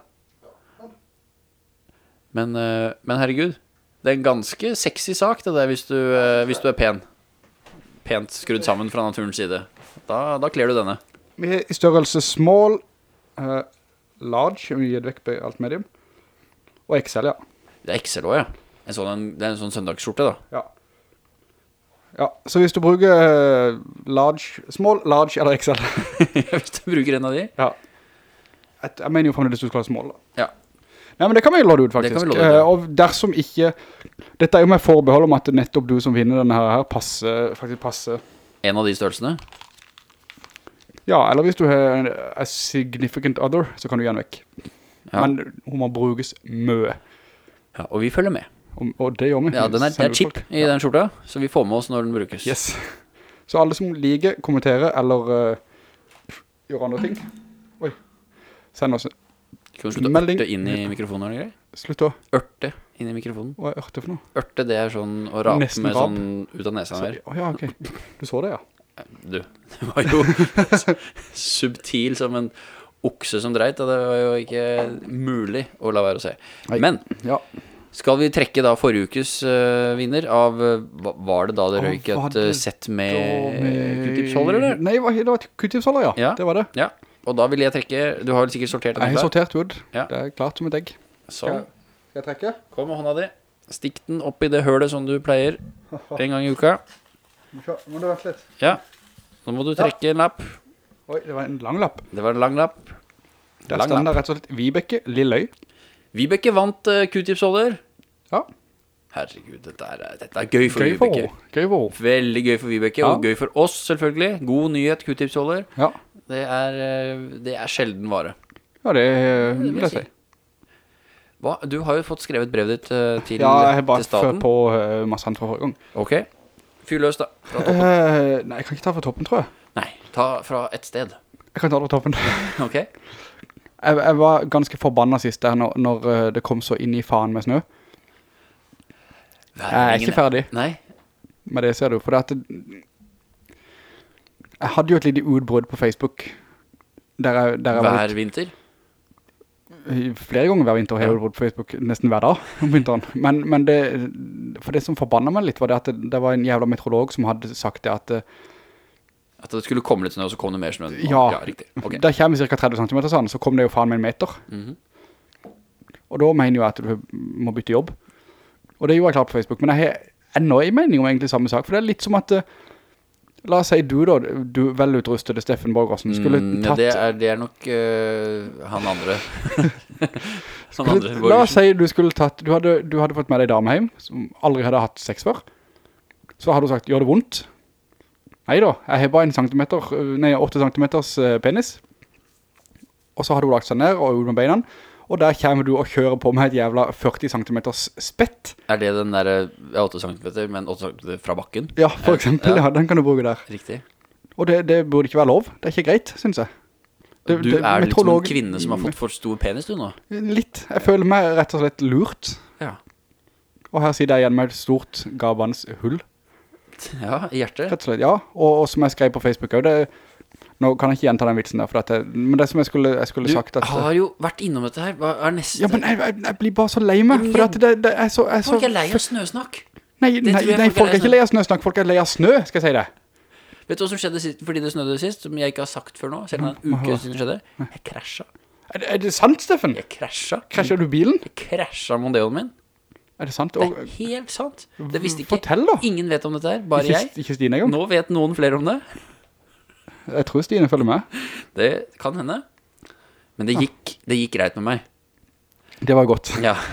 Men, eh, men herregud, det er en ganske sexy sak det der hvis du, eh, hvis du er pen. Pent skrudd sammen fra naturens side. Da, da kler du denne. Vi er i størrelse small, uh, large, vi gir vekk på alt medium, og XL, ja. Det er XL også, ja. En sånn, det er en sånn søndagsskjorte, da. Ja. Ja, så hvis du bruker large, small, large eller XL, hvis du bruker en av de. ja. Jeg mener jo fremdeles du skal ha small, da. Ja. Nei, men det kan vi låde ut, Det faktisk. låde ut, ja. uh, og dersom ikke... Dette er jo med forbehold om at nettopp du som vinner denne her, passer, faktisk passer. En av de størrelsene. Ja, eller hvis du har en, a significant other, så kan du den vekk. Ja. Men hun må brukes mye. Ja, og vi følger med. Og, og det gjør vi. Ja, den er, det er chip i i den skjorta, så vi får med oss når den brukes. Yes. Så alle som liker, kommenterer eller uh, gjør andre ting. Oi. Send oss. Kan du slutte å ørte inn i mikrofonen? eller greier? Slutt å. Ørte inn i mikrofonen. Hva er ørte for noe? Ørte, det er sånn å rape Nesten med rap. sånn ut av nesa her. å ja, ok. Du så det, ja. Du, det var jo subtil som en okse som dreit, og det var jo ikke mulig å la være å se. Nei. Men Ja. skal vi trekke da forrige ukes uh, vinner av eh, hva- Var det da det røyk et eh, sett med med- q-tipsholder, eller? Nei, det var et q-tipsholder, ja. Ja. Det var det. Ja. Og da vil jeg trekke Du har vel sikkert sortert Jeg har sortert Wood, Ja. Det er klart som et egg. Sånn. Skal jeg trekke? Kom med hånda di. Stikk den opp i det hølet som du pleier en gang i uka. Må du vente litt? Ja. Nå må du trekke en lapp. Oi, det var en lang lapp. Det var en lang lapp. Der er stand lapp. rett og slett Vibeke Lilløy. Vibeke vant uh, q-tipsholder. Ja, Herregud, dette er, dette er gøy for gøy Vibeke. For, Gøy for. Veldig gøy for Vibeke, Ja. og gøy for oss selvfølgelig. God nyhet, q-tipsholder. Ja, Det eh, det er sjelden vare. ja det, vil vil jeg si. Hva? Du har jo fått skrevet brevet ditt eh, til, Ja, jeg har bare til staten. på uh, masse annet fra forrige gang. Ok. Fyr løs da. Uh. Eh, nei, jeg kan ikke ta fra toppen, tror jeg. Nei, ta fra et sted. Jeg kan ta fra toppen. Ok. Jeg, jeg var ganske forbannet sist der når, når eh, det kom så inn i faen med snø. Jeg er ikke ferdig Nei. med det, ser du. For det at jeg hadde jo et lite utbrudd på Facebook. Der jeg, der jeg var Hver litt, vinter. flere ganger hver vinter har jeg Ja. utbrudd på Facebook, nesten hver dag om vinteren. Men, men det, for det som forbannet meg litt var det at det, det var en jævla meteorolog som hadde sagt det at eh, At det skulle komme litt snø, og så kom det mer snø. Ja. ja riktig. Ok. Der kommer cirka 30 cm sånn, så kom det jo faen med en meter. Mhm. Og da mener jeg at du må bytte jobb. Og det gjorde jeg klart på Facebook, men jeg har enda en mening om egentlig samme sak, for det er litt som at, eh, la oss si du da, du velutrustede Steffen Borgersen, skulle Mm, tatt, det, er, det er nok uh, han andre. han andre. skulle, la oss si du skulle tatt, du hadde, du hadde fått med deg dame hjem, som aldri hadde hatt sex før, så hadde du sagt, gjør det vondt? Nei da, jeg har bare en centimeter, øh, nei, 8 centimeters eh, penis. Og så hadde hun lagt seg ned og ut med beina, og der kommer du og kjører på med et jævla 40 cm spett. Er det den der ja, 8 cm, men 8 cm fra bakken? Ja, for eksempel, ja, den kan du bruke der. Riktig. Og det, det burde ikke være lov, det er ikke greit, synes jeg. Det- du det- er litt som en kvinne som har fått for stor penis, du nå. Litt, jeg føler meg rett og slett lurt. Ja. Og her sitter jeg igjen med et stort gavans hull, Ja, i hjertet. rett og slett, ja. Og, og som jeg skrev på Facebook også, det, nå kan jeg ikke gjenta den vitsen der, dette, men det som jeg skulle, jeg skulle sagt at... har jo vært innom dette her. Hva er neste? Ja, men jeg, jeg, jeg blir bare så lei meg, for det, det er så... Er Folk er lei av snøsnakk. Nei, nei, nei, folk er folk er ikke lei av snøsnakk, folk er lei av snø, skal jeg si det. Vet du hva som skjedde sist, fordi det snødde sist, som jeg ikke har sagt før nå, selv om en uke siden det skjedde? Jeg krasja. Er, det- er det sant, Steffen? Jeg krasja. Krasjet du bilen? Jeg krasja Mondeoen min. Er det sant? Det er helt sant. Det visste ikke. Fortell da. Ingen vet om dette her, bare jeg. ikke Stine engang? Nå vet noen flere om det. Jeg tror Stine følger med. Det kan hende. Men det gikk, det gikk greit med meg. Det var godt. Ja.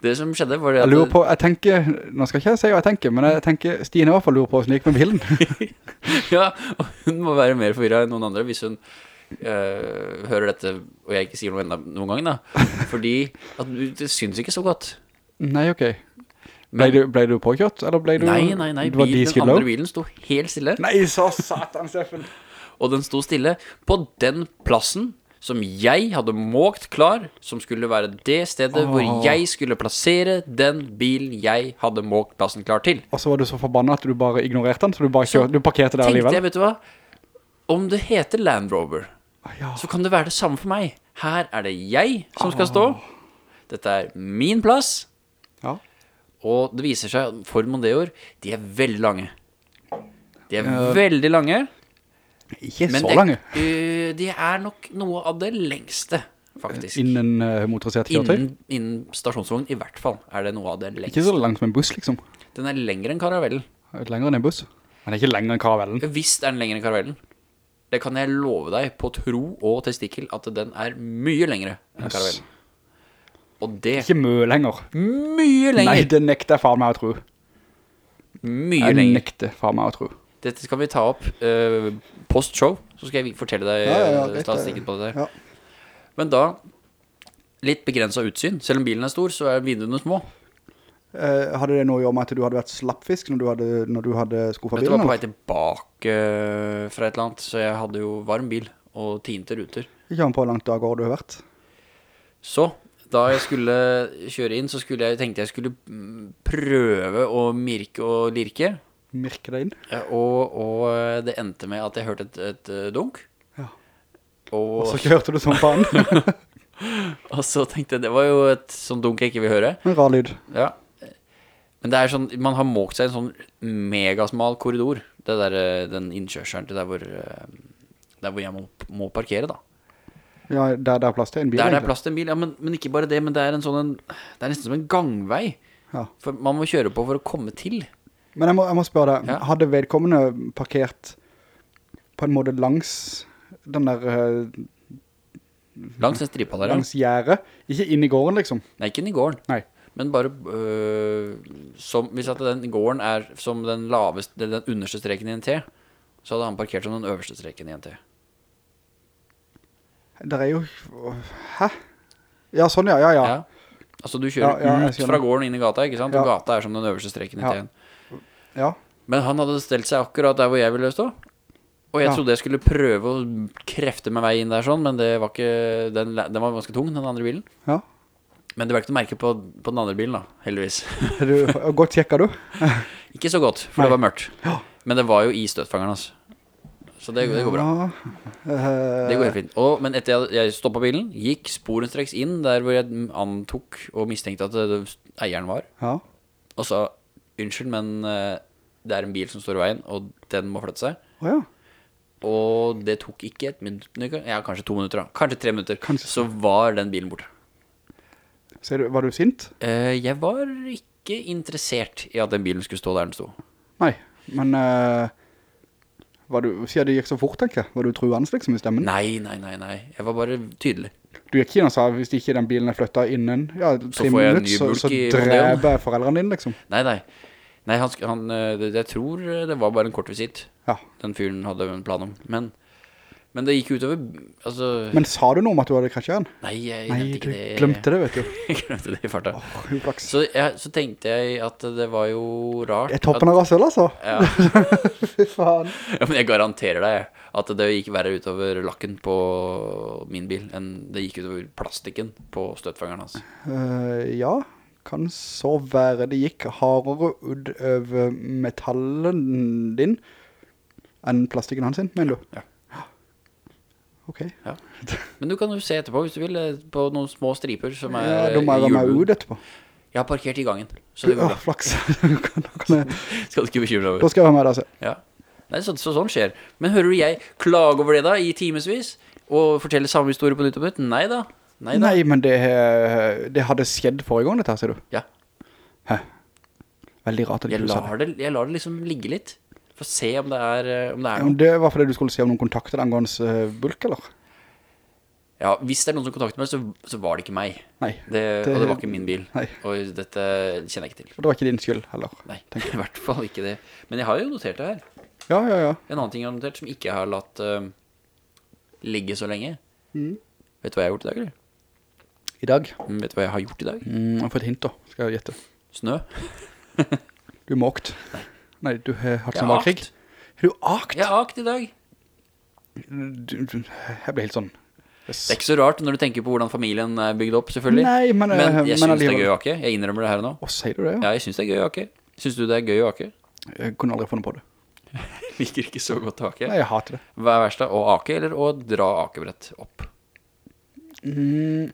Det som skjedde var det Jeg lurer på, jeg tenker, nå skal ikke jeg si hva jeg tenker, men jeg tenker Stine i hvert fall lurer på hvordan det gikk med bilen. Ja, og hun må være mer forvirret enn noen andre hvis hun øh, hører dette, og jeg ikke sier noe enda noen gang da. Fordi at det synes ikke så godt. Nei, ok. Ble du, ble du påkjørt, eller ble du... nei, nei, nei, bilen, den andre bilen sto helt stille. Nei, så satan, Steffen. Og den sto stille på den plassen som jeg hadde måkt klar, som skulle være det stedet hvor jeg skulle plassere den bilen jeg hadde måkt plassen klar til. Og så var du så forbannet at du bare ignorerte den, så du bare kjørte, du parkerte der Tenkte alligevel. jeg, vet du hva? Om det heter Land Rover, Ja. så kan det være det samme for meg. Her er det jeg som skal stå. Dette er min plass. Og det viser seg at for Mondeoer, de er veldig lange. De er uh, veldig lange. Ikke så det- lange. Uh, de er nok noe av det lengste, faktisk. Innen uh, motorisert kjøretøy. Innen, innen stasjonsvogn, i hvert fall, er det noe av det lengste. Ikke så langt som en buss, liksom. Den er lengre enn karavellen. Lenger enn en buss. Men er ikke lengre enn karavellen. Visst er den lengre enn karavellen. Det kan jeg love deg på tro og testikkel at den er mye lengre enn Yes. karavellen. Og det Ikke mye lenger. mye lenger! Nei, det nekter jeg faen meg å tro. Mye Jeg lenger. nekter faen meg å tro. Dette skal vi ta opp uh, post-show, så skal jeg fortelle deg Ja, ja, ja, eh, statistikken på det der. Ja. Men da, litt begrenset utsyn. Selv om bilen er stor, så er vinduene små. Uh, hadde det noe å gjøre med at du hadde vært slappfisk når du hadde, når du hadde skuffet Dette var på vei tilbake eh, fra et eller annet, så jeg hadde jo varm bil og tinte ruter. Ikke an på hvor langt dag har du har vært. Så da jeg skulle kjøre inn, så skulle jeg, tenkte jeg skulle prøve å mirke og lirke. Mirke deg inn. Og, og eh, det endte med at jeg hørte et, et eh, dunk. Ja. Og, Og så kjørte du sånn på han. og så tenkte jeg, det var jo et sånn dunk jeg ikke vil høre. En rar lyd. Ja. Men det er sånn, man har måkt seg en sånn megasmal korridor. Det der, eh, den innkjørselen til der hvor, der hvor jeg må, må parkere da. Ja, der det er plass til en bil. Der det er plass til en bil, ja, men, men ikke bare det, men det er en sånn, en, det er nesten som en gangvei. Ja. For man må kjøre på for å komme til. Men jeg må, jeg må spørre deg, Ja. hadde vedkommende parkert på en måte langs den der, eh, Langs den stripa der, langs gjerdet, ikke inn i gården liksom? Nei, ikke inn i gården. Nei. Men bare øh, som, Hvis at den gården er som den laveste den underste streken i en T, så hadde han parkert som den øverste streken i en T. Der er jo, hæ? Ja, sånn ja, ja, ja. Ja. Altså, du kjører Ja, ja, ut fra gården inn i gata, ikke sant? Ja. Og gata er som den øverste streken i Ja. T-en. Ja, Men han hadde stelt seg akkurat der hvor jeg ville stå. Og jeg Ja. trodde jeg skulle prøve å krefte meg vei inn der sånn, men det var ikke Den, den var ganske tung, den andre bilen. ja. Men det var ikke noe merke på, på den andre bilen, da, heldigvis. Du, godt sjekket du? ikke så godt, for Nei. det var mørkt. Men det var jo i støtfangeren, altså. Så det, det går bra. Eh, Det går helt fint. Og, men etter jeg, jeg stoppet bilen, gikk sporenstreks inn der hvor jeg antok og mistenkte at det, eieren var, Ja, og sa, unnskyld, men eh, det er en bil som står i veien, og den må flytte seg. Ja. Og det tok ikke et minutt, ja, kanskje to minutter da, kanskje tre minutter, Kanskje. så var den bilen borte. Ser du, var du sint? Eh, jeg var ikke interessert i at den bilen skulle stå der den sto. Nei, men eh, var du, siden det gikk så fort, tenker jeg, var du truende liksom i stemmen? Nei, nei, nei, nei, jeg var bare tydelig. Du gikk inn og sa, hvis ikke den bilen er flyttet innen, ja, tre får jeg en ny så, bulk så i dreper jeg foreldrene dine, liksom. Nei, nei. Nei, han, han, eh, det- jeg tror det var bare en kort visitt. Ja. Den fyren hadde en plan om. Men, men det gikk utover, altså... Men sa du noe om at du hadde krasjet den? nei, jeg Nei, du ikke det. glemte det, vet du. Jeg glemte det i farta. Oh. Så, jeg, så tenkte jeg at det var jo rart Det er toppen av rasshøl, altså. ja, Fy faen. ja, men jeg garanterer deg at det gikk verre utover lakken på min bil enn det gikk utover plastikken på støtfangeren hans. Uh, ja, kan så være det gikk hardere ut over metallen din enn plastikken hans sin, mener du? Ja. Ok. Ja. Men du kan jo se etterpå hvis du vil, eh, på noen små striper som er Ja, da må jeg være med hjulbuen. ut etterpå. Jeg har parkert i gangen, så det går bra. flaks. Da kan- da kan jeg- Skal du ikke bekymre deg da skal jeg være med deg, altså. Ja. Nei, så, så sånn skjer. Men hører du jeg klage over det da, i timesvis? Og fortelle samme historie på nytt og nytt? Nei da. Nei da. Nei, men det, det hadde skjedd forrige gang dette sier du. Ja. Veldig rart at Jeg du sa lar det. det, jeg lar det liksom ligge litt. For å se om det er, eh, om det er noe. det var fordi du skulle se om noen kontakter angående eh, bulk, eller? Ja, hvis det er noen som kontakter meg, så, så var det ikke meg. Nei, Det, Det- og det var ikke min bil. Nei. Og dette kjenner jeg ikke til. Og det var ikke din skyld heller. Nei, i hvert fall ikke det. Men jeg har jo notert det her. Ja, ja, ja. En annen ting jeg har notert som ikke har latt uh, ligge så lenge. Mm. Vet du hva jeg har gjort i dag, eller? I dag. Mm, Vet du hva jeg har gjort i dag? Mm, jeg har fått hint da, skal jeg gjette. Snø. Du måkt. Nei, du har hatt Jeg sånn valgkrig. Har du akt? Jeg har akt i dag. Du, du, jeg ble helt sånn. Det er ikke så rart når du tenker på hvordan familien er bygd opp, selvfølgelig. Nei, men, eh, men jeg men synes det er gøy å ake. Jeg innrømmer det her nå. Å, sier du det, ja? Ja, jeg synes det er gøy å ake. Synes du det er gøy å ake? Jeg kunne aldri funnet på det. Liker ikke så godt å ake. Nei, jeg hater det. Hva er verst da? Å ake eller å dra akebrett opp? Mm,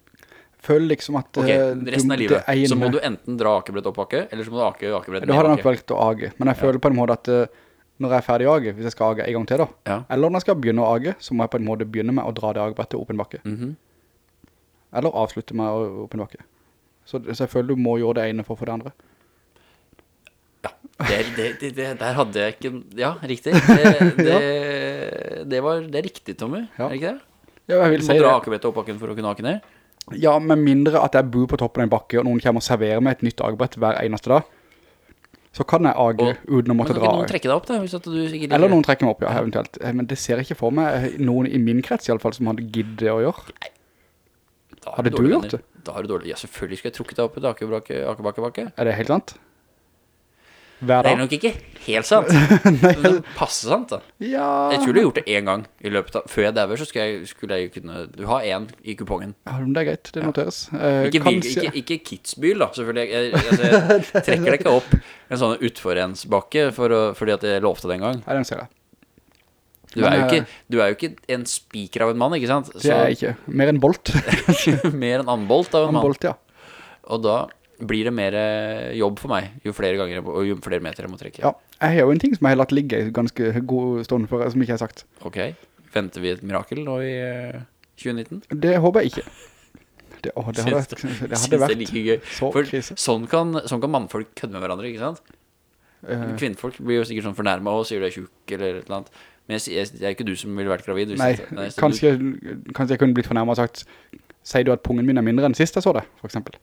føler liksom at Ok, eh, resten av livet. ene- Så må du enten dra akebrett opp ake, eller så må du ake akebrett Da Du jeg nok valgt å age. Men jeg føler på en måte at eh, når jeg er ferdig å age, hvis jeg skal age en gang til da, Ja. eller når jeg skal begynne å age, så må jeg på en måte begynne med å dra det agebrettet opp en bakke. Mhm. Eller avslutte med å opp en bakke. Så, så jeg føler du må gjøre det ene for å få det andre. Ja, det, det, der hadde jeg ikke Ja, riktig. Det, var, det er riktig, Tommy. Ja. Er det ikke det? Ja, jeg Du vil må si dra akebrettet opp bakken for å kunne ake ned. Ja, med mindre at jeg bor på toppen av en bakke, og noen kommer og serverer meg et nytt agebrett hver eneste dag, så kan jeg age Og- uten å Men måtte kan dra. noen trekke deg opp da, ikke Eller noen trekker meg opp, ja, eventuelt. Eh, Men det ser jeg ikke for meg eh, noen i min krets i alle fall som hadde giddet det å gjøre. Nei. Hadde du gjort det? Da har du dårlig Ja, selvfølgelig skal jeg trukke deg opp et akebakke. Er det helt sant? Hver Det er nok ikke helt sant. Men passe sant, da. Ja, Jeg tror du har gjort det en gang i løpet av Før jeg dæver, så skal jeg, skulle jeg kunne Du har en i kupongen. ja, men det er greit, det noteres. Eh, Ikke, ikke, ikke Kitzbühel, da, selvfølgelig. Jeg, altså, jeg trekker deg ikke opp en sånn utforensbakke for å, fordi at jeg lovte det en gang. Nei, den ser jeg. Du er, jo eh, ikke, du er jo ikke en spiker av en mann, ikke sant? Det er jeg ikke. Mer en bolt. mer en anbolt av en En mann. bolt, ja. Og da blir det mer eh, jobb for meg, jo flere ganger og jo flere meter jeg må trekke. Ja, jeg har jo en ting som jeg har latt ligge i ganske god stund for, som ikke jeg har sagt. Ok, venter vi et mirakel nå i eh, 2019? Det håper jeg ikke. Det, å, det, hadde, det hadde det vært like gøy. så For sånn kan, sånn kan mannfolk kødde med hverandre, ikke sant? Eh, Kvinnfolk blir jo sikkert sånn fornærmet og sier du er tjukk eller et eller annet. Men jeg, jeg, det er ikke du som ville vært gravid. nei, jeg- nei, kanskje, du... kanskje jeg kunne blitt fornærmet og sagt, sier du at pungen min er mindre enn sist jeg så det, for eksempel?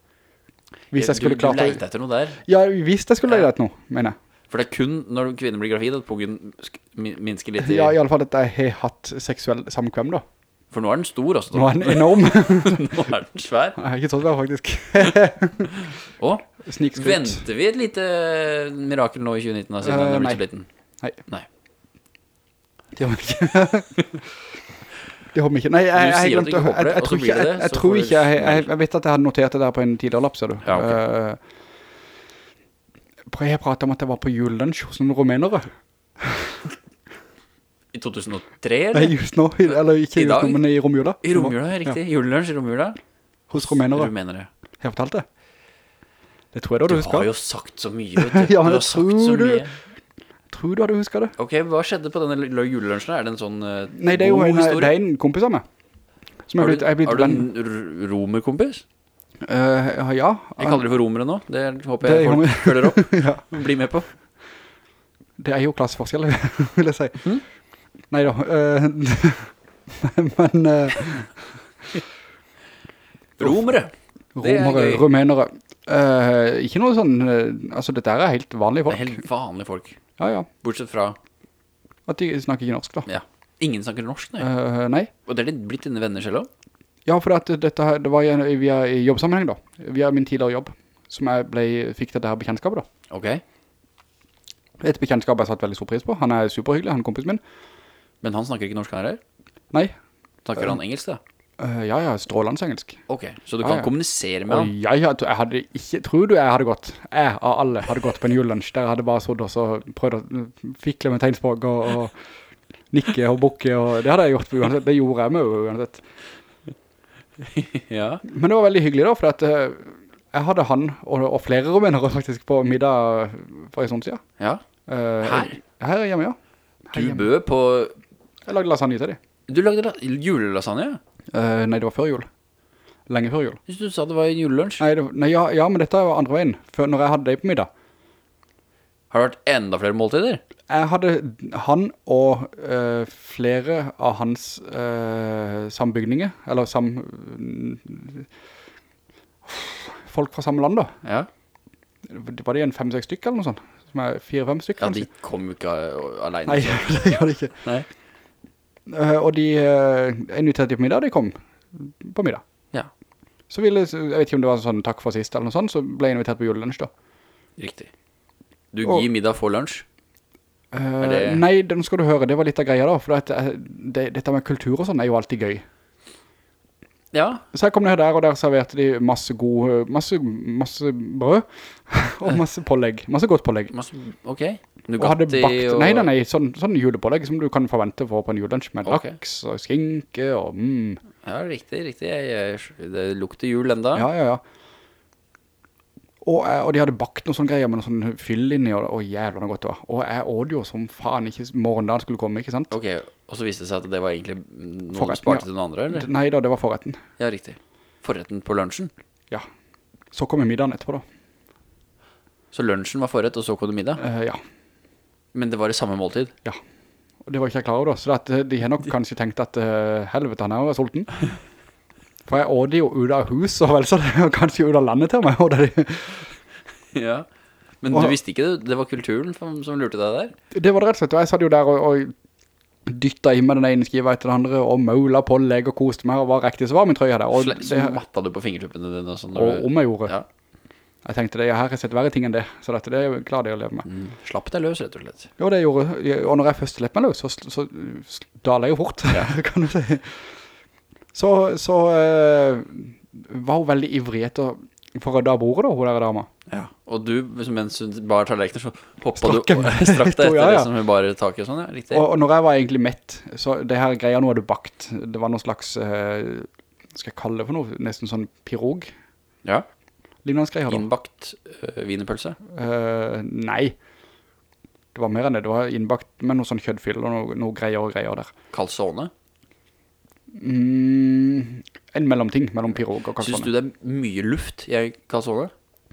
Hvis jeg skulle du, klart du å... leter etter noe der. Ja, hvis jeg skulle leite etter noe, mener jeg. For det er kun når kvinner blir gravid at pungen minsker litt i, Ja, i alle fall at jeg har hatt seksuell samkvem da. For nå er den stor også. Nå er den enorm. nå er den svær. Jeg har ikke trodd det faktisk. Og venter vi et lite mirakel nå i 2019 da, siden uh, den er blitt så liten? Nei, Nei. det jeg ikke. Det håper vi ikke. Nei, jeg, jeg, Du jeg, du glemte- jeg, jeg, så tror ikke, jeg, jeg tror ikke, jeg, jeg, jeg vet at jeg hadde notert det der på en tidligere lapp, ser du. Ja, okay. Uh, jeg pratet om at jeg var på julelunsj hos noen rumenere. I 2003, eller? Nei, just nå, eller ikke I just nå, men i romjula. I romjula, riktig. Julelunsj i romjula. Hos rumenere. Rumenere. Har jeg fortalt det? Det tror jeg da du Du husker. har jo sagt så mye, vet du. Ja, men du har jeg sagt så du- mye. Tror du hadde husket det? Ok, hva skjedde på denne julelunchen? julelunsjen? Er det en sånn uh, Nei, det er jo en, det er en kompis av meg. Som Har blitt, du, er blitt har du en romerkompis? Uh, ja. Jeg kaller det for romere nå. Det håper jeg det folk følger opp. ja. Bli med på. Det er jo klasseforskjell, vil jeg si. Hm? Nei da. eh, men uh, Romere. Er romere, rumenere. Uh, ikke noe sånn, eh, altså dette er helt vanlige folk. Det er helt vanlige folk. Ja, ja. Bortsett fra At de snakker ikke norsk da. Ja. Ingen snakker norsk, nei. Eh, nei. Og det er de blitt dine venner selv også? Ja, for at dette her, det var i- via i jobbsammenheng da. Via min tidligere jobb. Som jeg ble, fikk dette her bekjentskapet da. Ok. Et bekjentskap jeg satt veldig stor pris på. Han er superhyggelig, han er kompisen min. Men han snakker ikke norsk her? Nei, Snakker han engelsk da? Eh, ja, ja, strålende engelsk. Ok, så du kan ja. kommunisere med Og jeg, hadde- jeg hadde ikke, tror du jeg hadde gått, jeg av alle hadde gått på en julelunsj, der jeg hadde bare sådd og så prøvd å fikle med tegnspråk og, og nikke og bukke, og det hadde jeg gjort uansett, det gjorde jeg med uansett. Ja. Men det var veldig hyggelig da, for at eh, jeg hadde han og, og flere rumenere faktisk på middag for en sånn siden. ja. Eh, Her? Her hjemme, ja. Her Du hjemme. på Jeg lagde lasagne til dem. Du lagde la- julelasagne? Eh, nei, det var før jul. Lenge før jul. Hvis du sa det var en julelunsj. Nei, det, nei ja, ja, men dette var andre veien. Før, når jeg hadde deg på middag. Har det vært enda flere måltider? Jeg hadde han og eh, flere av hans uh, sambygninger, eller sam... folk fra samme land da. Ja. Var det en fem-seks stykker eller noe sånt? Som er fire-fem stykker Ja, de kom jo ikke alene. Nei, det gjør de ikke. Nei. Eh, og de uh, inviterte de på middag, de kom på middag. Ja, Så ville, jeg vet ikke om det var sånn takk for sist eller noe sånt, så ble jeg invitert på julelunch da. riktig. Du Og- gir middag for lunsj? Uh, det- Nei, den skal du høre, det var litt av greia da, for eh, det, dette med kultur og sånn er jo alltid gøy. Ja. Så jeg kom ned der, og der serverte de masse god, masse, masse brød, og masse pålegg, masse godt pålegg. Masse, ok. Og hadde bakt, og... nei, nei, nei, sånn, sånn julepålegg som du kan forvente for på en julelunch med okay. laks og skinke og mm, Ja, riktig, riktig. Jeg, jeg, det lukter jul enda. ja, ja, ja. Og, eh, og de hadde bakt noen sånne greier med noen sånne fyll inni, og, og jævla godt det var. Og jeg åd jo som faen ikke morgendagen skulle komme, ikke sant? Ok, og så viste det seg at det var egentlig noen Forretten, sparte ja. til noen andre, eller? Nei da, det var forretten. Ja, riktig. Forretten på lunsjen. Ja. Så kom middagen etterpå da. Så lunsjen var forrett, og så kom det middag. Uh, ja, Men det var i samme måltid. ja. Og det var ikke jeg klar over da, så eh, de har nok kanskje tenkt at uh, helvete, han er jo sulten. For jeg ådde jo ut av hus, og vel så det var kanskje ut av landet til meg. ådde de. Ja. Men Og- du visste ikke det? Det var kulturen som, lurte deg der? Det var det rett og slett, og jeg satt jo der og, og dyttet i meg den ene skiva etter den andre, og maula på legg og koste meg, og var riktig så var min trøye der. Og, Sle- Så det, matta du på fingertuppene dine og sånn? og du- om jeg gjorde. Ja. Jeg tenkte det, jeg har sett verre ting enn det, så dette, det klarer jeg å leve med. Mm. Slapp deg løs, rett og slett. Jo, det gjorde, og når jeg først slipper meg løs, så, så, daler jeg jo fort, kan du si. Så, så eh, var hun veldig ivrig etter for å da bore bordet da, hun der dama. Ja. Og du, mens hun bar tallerkener, så hoppet du og strakk deg etter Ja, ja. det som hun bare tak i og sånn, ja. Riktig. Og, og når jeg var egentlig mett, så det her greia nå hadde bakt, det var noe slags, eh, skal jeg kalle det for noe, nesten sånn pirog, ja. lignende greier da. Innbakt øh, vinepølse? Uh, nei, det var mer enn det, det var innbakt med noe sånn kjøddfyll og noe, noe greier og greier der. Calzone. Mm, en mellomting mellom pirog og Syns Synes du det er mye luft i calzone?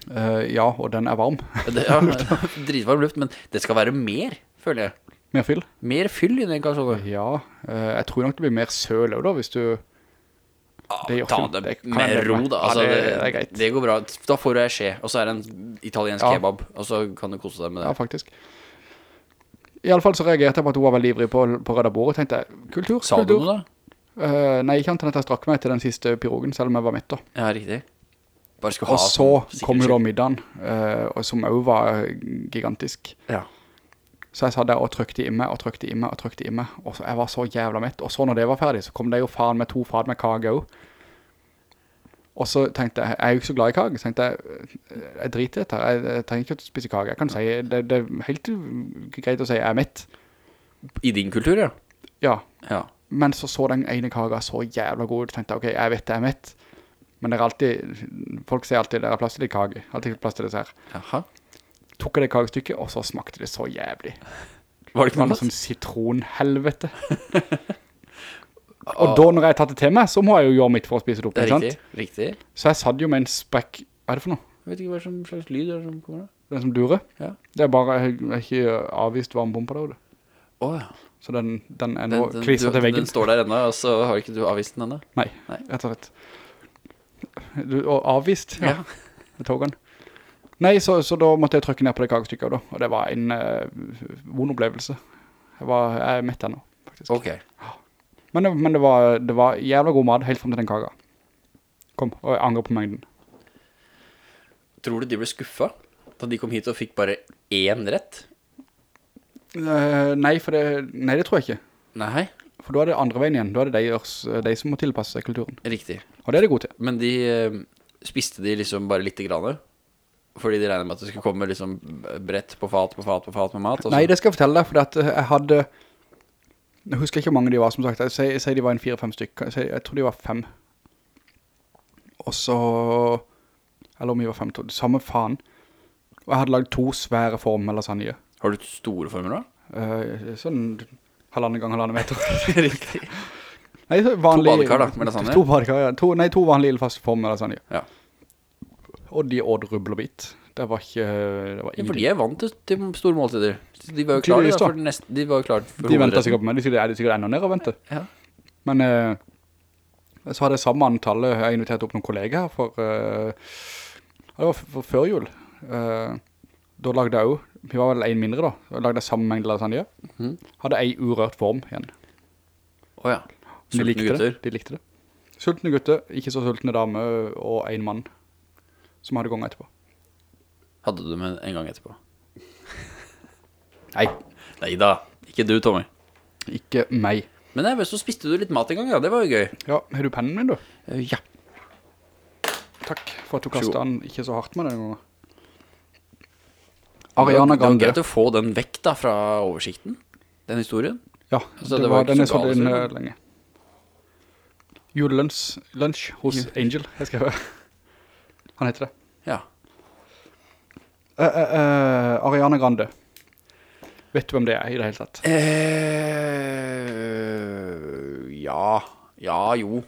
Uh, ja, og den er varm. Det, ja, dritvarm luft, men det skal være mer, føler jeg. Mer fyll. Mer fyll i den calzone. Ja, uh, jeg tror nok det blir mer søl da, hvis du... Det gjør Ta det det med ro, da. Altså, det- det, det det går bra. Da får du ei skje, og så er det en italiensk Ja. kebab, og så kan du kose deg med det Ja, faktisk. I alle fall så reagerte jeg på at hun var veldig ivrig på, på bordet, tenkte jeg, kultur, Sa du noe, da? Eh, nei, ikke annet enn at jeg strakk meg til den siste pirogen, selv om jeg var mett da. Ja, riktig. Bare skulle Og så sånn kom jo da middagen, uh, som også var gigantisk. Ja. Så jeg sa der og trøkte i meg, og trøkte i meg, og trøkte i meg, og så, jeg var så jævla mett. Og så når det var ferdig, så kom det jo faen med to fad med kage også. Og så tenkte jeg, jeg er jo ikke så glad i kage, så tenkte jeg, jeg driter dette jeg, jeg trenger ikke å spise kage. Jeg kan si, det, det er helt greit å si, jeg er mett. I din kultur, ja. Ja, Ja. Men så så den ene kaga så jævla god ut, tenkte jeg, ok, jeg vet det er mitt. Men det er alltid, folk sier alltid, det er plass til det kage, alltid plass til dessert. Jaha. Tok jeg det kagestykket, og så smakte det så jævlig. Var Det det ikke noe som sitronhelvete. Ah. Og da når jeg tatt det til meg, så må jeg jo gjøre mitt for å spise det opp, Det ikke riktig. sant? Riktig. Så jeg satt jo med en sprekk, hva er det for noe? Jeg vet ikke hva som slags lyd er det som kommer da. Den som durer? Ja. Det er bare, jeg har ikke avvist varmepumpa der, Åja. Så den, den er nå klistret til veggen. den står der ennå, og så har ikke du avvist den ennå. Nei, Nei. rett og slett. Du, og avvist, ja, Ja. med togene. Nei, så, så da måtte jeg trykke ned på det kagestykket da, og det var en uh, vond opplevelse. Jeg var, jeg er mett ennå, faktisk. Ok. Men, men det, var, det var jævla god mat helt frem til den kaga. Kom, og jeg angrer på mengden. Tror du de ble skuffet da de kom hit og fikk bare én rett? Eh, nei, for det, nei, det tror jeg ikke. Nei. For da er det andre veien igjen. Da er det de, de som må tilpasse seg kulturen. Riktig. Og det er de gode til. Men de uh, spiste de liksom bare litt grann Fordi de regnet med at det skulle komme liksom brett på fat, på fat, på fat med mat Også. Nei, det skal jeg fortelle deg, fordi jeg hadde... Jeg husker ikke hvor mange de var, som sagt. Jeg sier, jeg sier de var en fire-fem stykker. Jeg, jeg tror de var 5. Og så... Eller om vi var fem, to, samme faen. Og jeg hadde lagd to svære form med lasagne. Har du store former da? Uh, sånn halvandre gang halvandre meter. Riktig Nei, vanlig, to badekar da, med lasagne? To badekar, ja. To, nei, to vanlige ildfaste former med lasagne. Ja. Og de åt bit. Det var ikke... Det var Ja, for de er vant til, til store måltider De var jo klare da. for neste, De var jo klare for De ventet sikkert på meg. De sikkert, er de sikkert enda nede og ventet Ja. Men uh, så hadde jeg samme antallet, jeg inviterte opp noen kolleger her for, uh, det var for, for før jul. Uh, da lagde jeg jo, vi var vel en mindre da, og lagde jeg samme mengde lasagne. Mhm. Hadde ei urørt form igjen. Åja oh, Sultne de gutter det, de likte det. Sultne gutter, ikke så sultne dame og en mann som hadde gått etterpå. Hadde du med en gang etterpå Nei, Neida, ikke du Tommy ikke meg. Men nei, så spiste du litt mat en gang, ja, det var jo gøy Ja, har du pennen min da? Eh, Ja Takk for at du kastet den ikke så hardt med den gangen. Ariana var- Det var greit å få den vekk da fra oversikten Den historien Ja, altså, det, det var, var den jeg så den uh, lenge. Julelunch hos Angel, jeg skrev. Han heter det. Ja Uh, uh, uh, Ariana Grande. Vet du hvem det er i det hele tatt? eh, Ja Ja, jo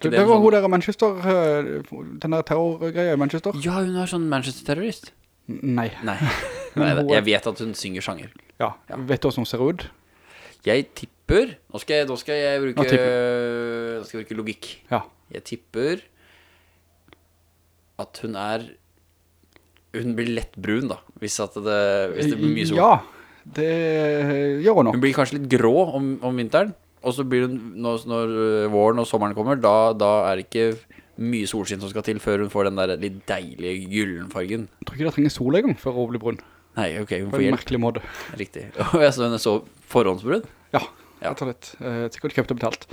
Det, det var sånn- hun der av Manchester, eh, den der terrorgreia i Manchester. Ja, hun er sånn Manchester-terrorist Nei. Nei, Nei hun jeg vet at hun synger sjanger. Ja, vet du hvordan hun ser ut? Jeg tipper Nå skal jeg, nå skal jeg bruke Nå skal jeg bruke logikk Ja. Jeg tipper At hun er Hun blir lett brun da Hvis, det, hvis det blir mye sol Ja, det gjør hun nok. Hun blir kanskje litt grå om, om vinteren Og så blir hun Når, når våren og sommeren kommer da, da er det ikke mye solskinn som skal til Før hun får den der litt deilige gyllenfargen Jeg tror ikke det trenger sol engang før hun blir brun. Nei, ok, hun På får en hjelp merkelig måte. Riktig Og jeg så er så forhåndsbrun Ja, Ja. tar litt. Eh, sikkert kjøpt og betalt.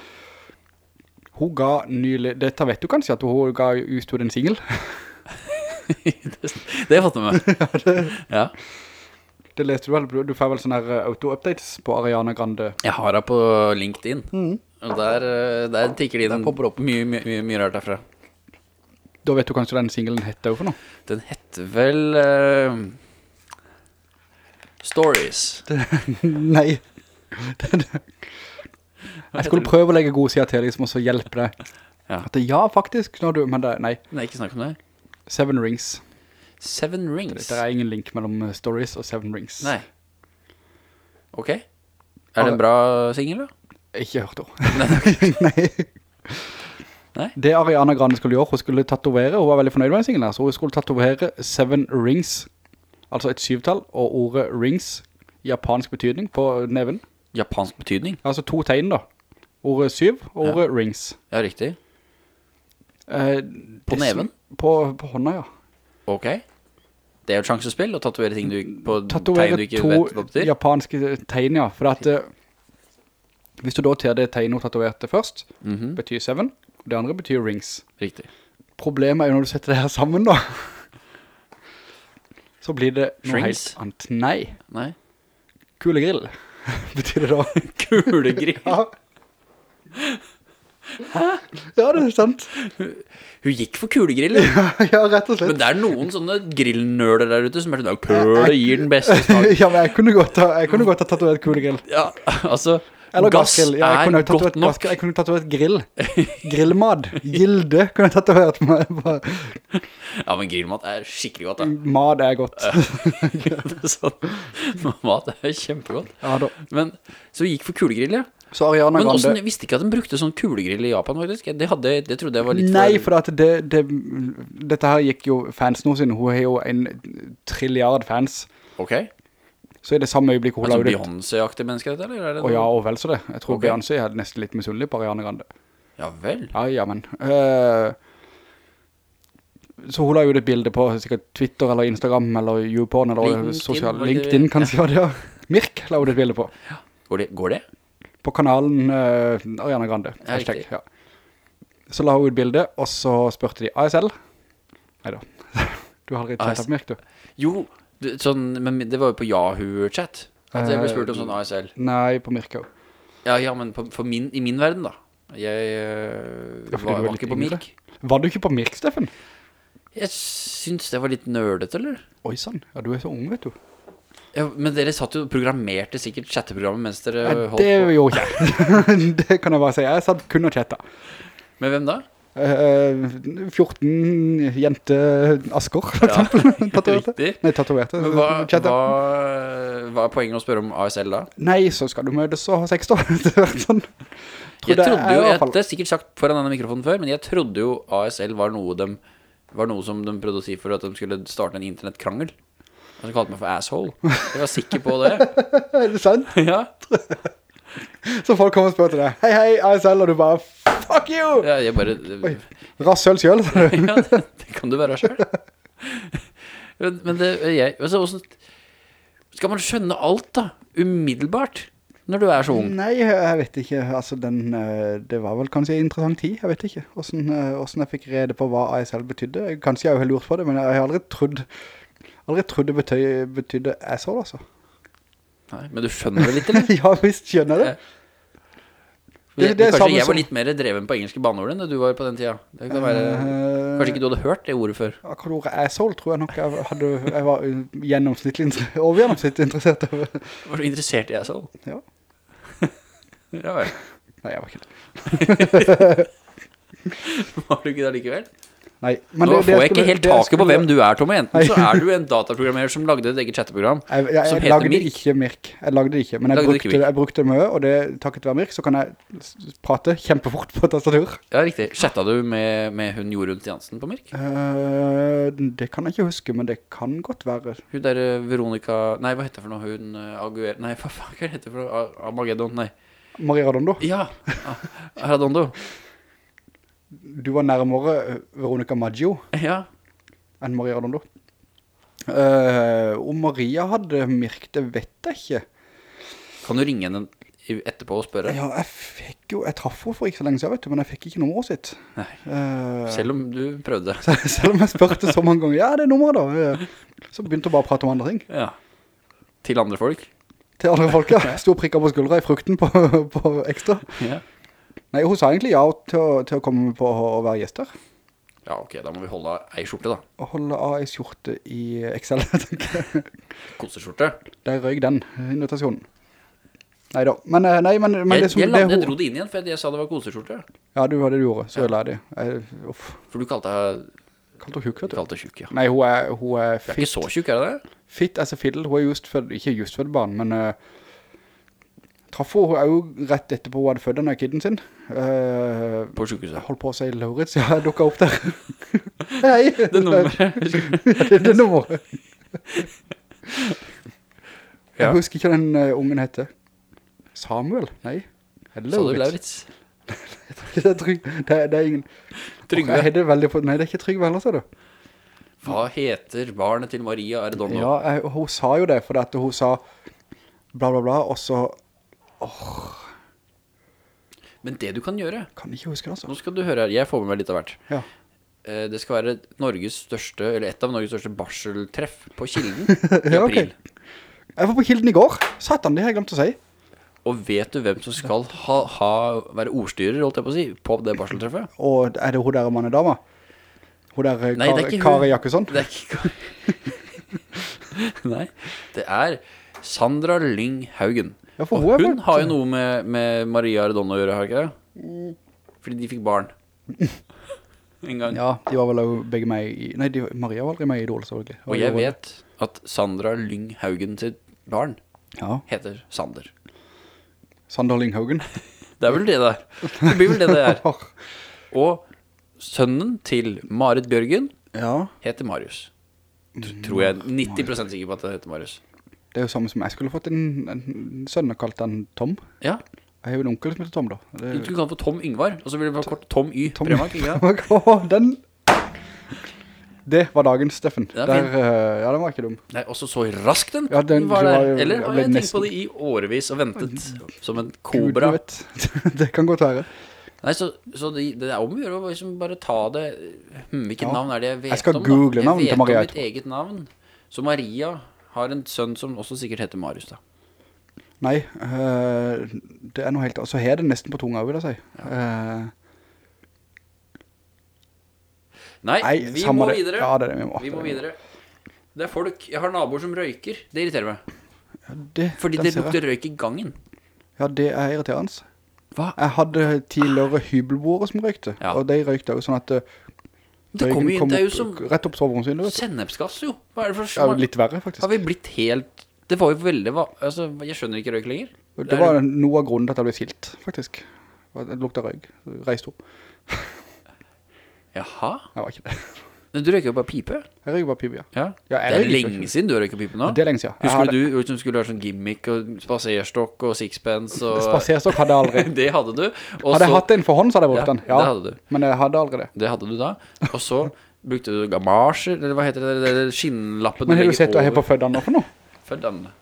Hun ga nylig, dette vet du kanskje, at hun ga ut en single. det, det har jeg fått med meg Ja Det leste du vel, du får vel sånne eh, auto-updates på Ariana Grande. Jeg har henne på LinkedIn Og der, øh, der tikker det inn mye, mye, mye, mye rart derfra Da vet du kanskje den singelen heter for noe. Den heter vel uh, Stories Nei. Jeg skulle prøve å legge god sida til, liksom, og så hjelpe deg. Ja. At det, ja, faktisk, når du, men det, nei. Nei, ikke snakk om det Seven Rings. Seven Rings Det er ingen link mellom eh, Stories og Seven Rings. Nei Ok Er det en bra single da? Ikke hørt henne. Nei. Nei? Det Ariana Grande skulle gjøre, hun skulle tatovere, hun var veldig fornøyd med den her, så hun skulle tatovere Seven Rings, altså et syvtall, og ordet Rings, japansk betydning på neven. Japansk betydning Altså to tegn da. Ordet syv og Ja. ordet Rings. Ja, riktig Eh, På neven? På, på hånda, ja. Ok Det er jo et sjansespill Å tatovere ting du På tegn du ikke vet hva betyr japanske tegn, ja. For at hvis du da tar det tegnet hun tatoverte først, -hmm. betyr seven, og det andre betyr rings. Riktig Problemet er jo når du setter det her sammen da, så blir det noe Shrinks. helt annet. Nei, Nei kulegrill betyr det da. Kule grill? Ja. Ja, det er sant. Hun gikk for kulegrill ja. Ja, rett og slett. Men det er noen sånne grillnøler der ute Som er sånn kule gir den beste smak Ja, men jeg kunne godt ha, jeg kunne godt ha tatovert kulegrill. Ja, altså Eller Gass gassgrill. Ja, jeg kunne tatovert gassgrill. Jeg kunne tatovert grill. Grillmad. Gilde kunne jeg tatovert meg. Bare- Ja, men grillmat er skikkelig godt da Mad er godt. Mat er kjempegodt Ja da. Men så gikk for kulegrill, ja Så Ariana Men Grande... også, jeg visste ikke at de brukte sånn kulegrill i Japan, faktisk Det, hadde, det trodde jeg var litt Nei, for for det, det, dette her gikk jo fans nå siden. Hun har jo en trilliard fans. Ok Så i det samme øyeblikk hun Altså la ut Altså Beyoncé-aktig menneske dette, eller? Er det Å ja, og vel så det. Jeg tror okay. Beyoncé er nesten litt misunnelig på Ariane Grande. Ja vel Ja, ja, men. Uh, så hun la ut et bilde på sikkert Twitter eller Instagram eller YouPorn eller LinkedIn, sosial... LinkedIn det- kanskje, ja. det, ja. Mirk la ut et bilde på. Går det? Går det? på kanalen uh, Ariane Grande. Ja, hashtag, ja. Så la hun ut bilde, og så spørte de ASL. Neida. Du har aldri tatt opp Mirk, du. Jo, det, sånn, men det var jo på Yahoo-chat. At jeg ble Eh, spurt om sånn ASL. Nei, på Mirka. Ja, ja, men på, for min, i min verden da. Jeg eh, Ja, var, var ikke på. Mirk. Var du ikke på Mirk, Steffen? Jeg synes det var litt nørdet, eller? Oi, sann. Ja, du er så ung, vet du. Ja, men dere satt jo og programmerte sikkert chatteprogrammet mens dere holdt det på. gjorde jeg. det kan jeg bare si. Jeg satt kun og chatta. Med hvem da? Eh, 14 jente Asker, for Ja, eksempel. Tatoverte. riktig. Nei, tatuerte hva, hva, hva er poenget å spørre om ASL da? Nei, så skal du møtes og ha sex da. sånn. Jeg det trodde er jo, jeg, har er sikkert sagt foran denne mikrofonen før, men jeg trodde jo ASL var noe, de, var noe som de prøvde å si for at de skulle starte en internettkrangel. Og så kalte meg for asshole. Jeg var sikker på det. Er det sant? Ja, Så folk kommer og spør til deg, hei hei, ASL, og du bare, fuck you! ja jeg bare... Oi, rassøl selv, sa du. Ja, det, det kan du være selv. Men, men det, jeg, altså, hvordan, skal man skjønne alt da, umiddelbart, når du er så ung? Nei, jeg vet ikke, altså den, eh, det var vel kanskje interessant tid, jeg vet ikke, hvordan, eh, hvordan jeg fikk rede på hva ASL betydde. Kanskje jeg har lurt på det, men jeg har aldri trodd, aldri trodd det betydde ASL, altså. Nei, men du skjønner det litt, eller? ja, visst skjønner jeg det. Det, Det- det kanskje jeg var litt mer dreven på engelske banneord enn du var på den tida. Det kan være, Eh, kanskje ikke du hadde hørt det ordet før. Akkurat ordet asshole tror jeg nok jeg, hadde, jeg var gjennomsnittlig, overgjennomsnittlig interessert over. Var du interessert i asshole? Ja. Ja vel. Nei, jeg var ikke det. Var du ikke det likevel? Nei, Nå det- får jeg ikke helt taket på hvem du er, Tommy. Enten så er du en dataprogrammerer som lagde et eget chatteprogram, Jeg, jeg, som jeg heter lagde Mirk. ikke Mirk. Jeg lagde det ikke, men jeg brukte, det jeg brukte det mye, og det, takket være Mirk, så kan jeg prate kjempefort på tastatur. Ja, riktig. Chatta du med, med hun Jorunn Stiansen på Mirk? Uh, det kan jeg ikke huske, men det kan godt være. Hun der eh, Veronica Nei, hva heter det for noe? Hun uh, Aguer... Nei, hva faen hva heter det for noe? Armageddon? Nei. Maria Radondo, Ja! Aradondo. Du var nærmere eh, Veronica Maggio Ja. enn Maria Radondo. Uh, om Maria hadde Mirk, det vet jeg ikke. Kan du ringe henne etterpå og spørre? Ja, jeg fikk jo, jeg traff henne for ikke så lenge siden, vet du, men jeg fikk ikke nummeret sitt. Nei. Eh, Selv om du prøvde. selv om jeg spørte så mange ganger, ja, det er nummeret da. Eh, Så begynte hun bare å prate om andre ting. Ja. Til andre folk? Til andre folk, ja. Stod prikker på skuldra i frukten på, på ekstra. Ja. Nei, hun sa egentlig ja til å, til å komme på å være gjester. Ja, ok, da må vi holde av ei skjorte, da. Holde av ei skjorte i Excel, tenker jeg. Koseskjorte. Der røy den invitasjonen. Neida, men, eh, nei, men, men Jeg, det som... jeg, det jeg dro det inn igjen, for jeg sa det var koseskjorte. Ja, du var det du gjorde, så jeg det. Jeg, uff, For du kalte deg... kalte hun tjukk, vet du. kalte deg tjukk, ja. Nei, hun er, hun er Du er ikke så tjukk, er det det? fit as a fiddle. Hun er just født, ikke just født barn, men... Uh, traff hun er jo rett etterpå hun hadde født denne kidden sin. Uh, På sykehuset. holdt på å si Laurits, ja, jeg dukket opp der. Hei! Det nummeret. Ja, det, det nummeret. Jeg husker ikke hva den uh, ungen heter. Samuel? Nei. Er det Lauritz? Lauritz? Det er, trygg, det, er, det er ingen... Trygve. Okay, det veldig på... Nei, det er ikke Trygve heller, ser du. Hva heter barnet til Maria Arredondo? Ja, jeg, hun sa jo det, for at hun sa bla bla bla, og så Men det du kan gjøre, kan ikke huske det, altså. nå skal du høre her, jeg får med meg litt av hvert. Ja. Eh, Det skal være Norges største, eller et av Norges største barseltreff på Kilden i Ja, april. Jeg var på Kilden i går. Satan, det har jeg glemt å si. Og vet du hvem som skal ha, ha, være ordstyrer, holdt jeg på å si, på det barseltreffet? Og er det hun der mann dama? Hun der eh, Nei, ikke hun. Jakobsson? Det er ikke Nei, det er Sandra Lyng Haugen. Ja, for Og hun hun har jo noe med, med Maria Redonna å gjøre, har ikke det? Fordi de fikk barn. En gang. Ja, de var vel begge med i... Nei, de, Maria var aldri med i Idol, selvfølgelig. Og jeg vet at Sandra Lynghaugen sitt barn Ja, heter Sander. Sander Lynghaugen. Det er vel det der. Det blir vel det det er. Og sønnen til Marit Bjørgen Ja, heter Marius. Tror jeg 90% sikker på at det heter Marius. Det er jo samme som jeg skulle fått en, en sønn og kalt han Tom. Ja, Jeg har jo en onkel som heter Tom da. du Det, kan få Tom Yngvar, og så vil det bare kort Tom Y. Tom- ikke sant? Den... Det var dagen, Steffen. Den er Der, eh, ja, den var ikke dum. Nei, også så raskt den, Ja, den var der. Eller har jeg tenkt på det i årevis og ventet som en kobra? det kan godt være. Nei, så, så det, det er om å gjøre å liksom bare ta det hm, Hvilket Ja. navn er det jeg vet Jeg skal om? google navnet til Maria Jeg vet om mitt eget navn. Så Maria har en sønn som også sikkert heter Marius, da. Nei, eh, det er noe helt Så har jeg det nesten på tunga, vil jeg si. Eh, Nei, nei, vi må det. videre. Ja, det er det vi må. Vi må videre. Det er folk Jeg har naboer som røyker. Det irriterer meg. Det, Fordi det lukter røyk i gangen. Ja, det er irriterende. Hva? Jeg hadde tidligere hybelboere som røykte, Ja. og de røykte jo sånn at eh, Det jo kom Det er jo som rett opp vet du. sennepsgass, jo. Hva er det for Ja, litt verre faktisk. Har vi blitt helt Det var jo veldig va- Altså, jeg skjønner ikke røyk lenger. Det var noe av grunnen til at jeg ble skilt, faktisk. Det lukta røyk. Reist opp. Jaha. Jeg var ikke det. Men du røyker jo bare pipe. Jeg røyker bare pipe, ja. Ja. Ja, det er lenge siden du har røyket pipe nå. Det er lenge siden. Jeg Husker du du som skulle ha sånn gimmick og spaserstokk og sixpence og Spaserstokk hadde jeg aldri. Det hadde du. Også... Hadde jeg hatt den for hånd, så hadde jeg brukt Ja, den. Ja, det hadde du. Men jeg hadde aldri det. Det hadde du da. Og så brukte du gamasjer, eller hva heter det, det skinnlappen Men har du sett hva jeg har på føddene nå for noe? Føddene.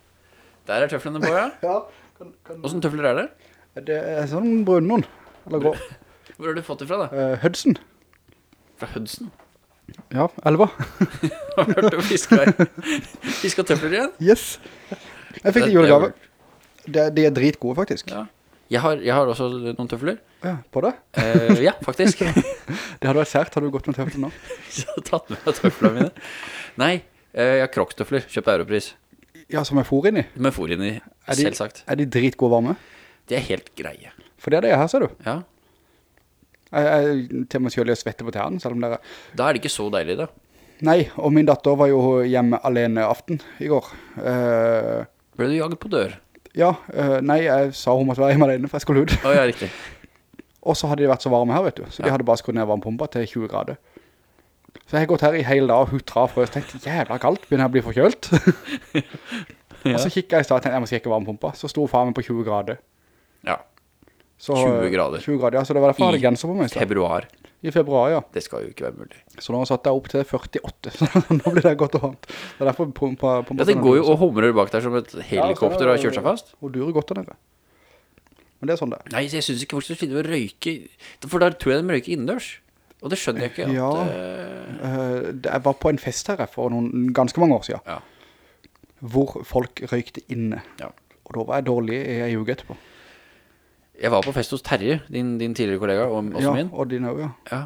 Der er tøflene på, ja. Ja. Kan, kan... Hvordan tøfler er det? Det er sånn brun noen. Eller grå. Hvor har du fått det fra da? Uh, Hudson. Fra Hudson? Ja, elva. Har du hørt om fiska, fiska igjen? Yes. Jeg fikk Det- julegave. De, de er dritgode, faktisk. Ja. Jeg har, jeg har også noen tøfler. Ja, på det. Uh, ja, faktisk. Det hadde vært sært, hadde du gått med tøfler nå. Jeg hadde tatt med tøflene mine. Nei, eh, jeg har krokstøfler, kjøpt Europris. Ja, som jeg for inn i. Med for inn i, Er selvsagt. er de dritgode varme? De er helt greie. For det er det jeg har, ser du. Ja, Jeg, jeg til meg selv å svette på tæren, selv om det er... da er det ikke så deilig da. Nei, og min datter var jo hjemme alene aften i går. Uh, Ble du jaget på dør? ja, uh, nei, jeg sa hun måtte være hjemme alene, for jeg skulle ut. Å ja, riktig. Og så hadde de vært så varme her, vet du. Så de hadde bare skrudd ned varmpumpa til 20 grader. Så jeg har gått her i hele dag og og frøst. Tenkte, jævla kaldt, begynner jeg å bli forkjølt. Og så kikket jeg i stedet, jeg må sjekke varmpumpa. Så sto farmen på 20 grader. Ja, Så, 20 grader. 20 grader, ja. Så det var derfor jeg hadde genser på meg i februar. I februar, ja. Det skal jo ikke være mulig. Så nå satt jeg opp til 48. Så nå blir det godt og varmt. Det er derfor på, på, på Ja, det går jo og humrer bak der som et helikopter har kjørt seg fast. Og durer godt der nede. Men det er sånn det. Nei, jeg synes ikke folk skal finne å røyke, for da tror jeg de røyker innendørs. Og det skjønner jeg ikke at... Ja. eh, Eh, Jeg var på en fest her for noen ganske mange år siden. Ja. Hvor folk røykte inne. Ja. Og da var jeg dårlig i en uke etterpå. Jeg var på fest hos Terje, din, din tidligere kollega, og også Ja, min. og din også, ja. Ja.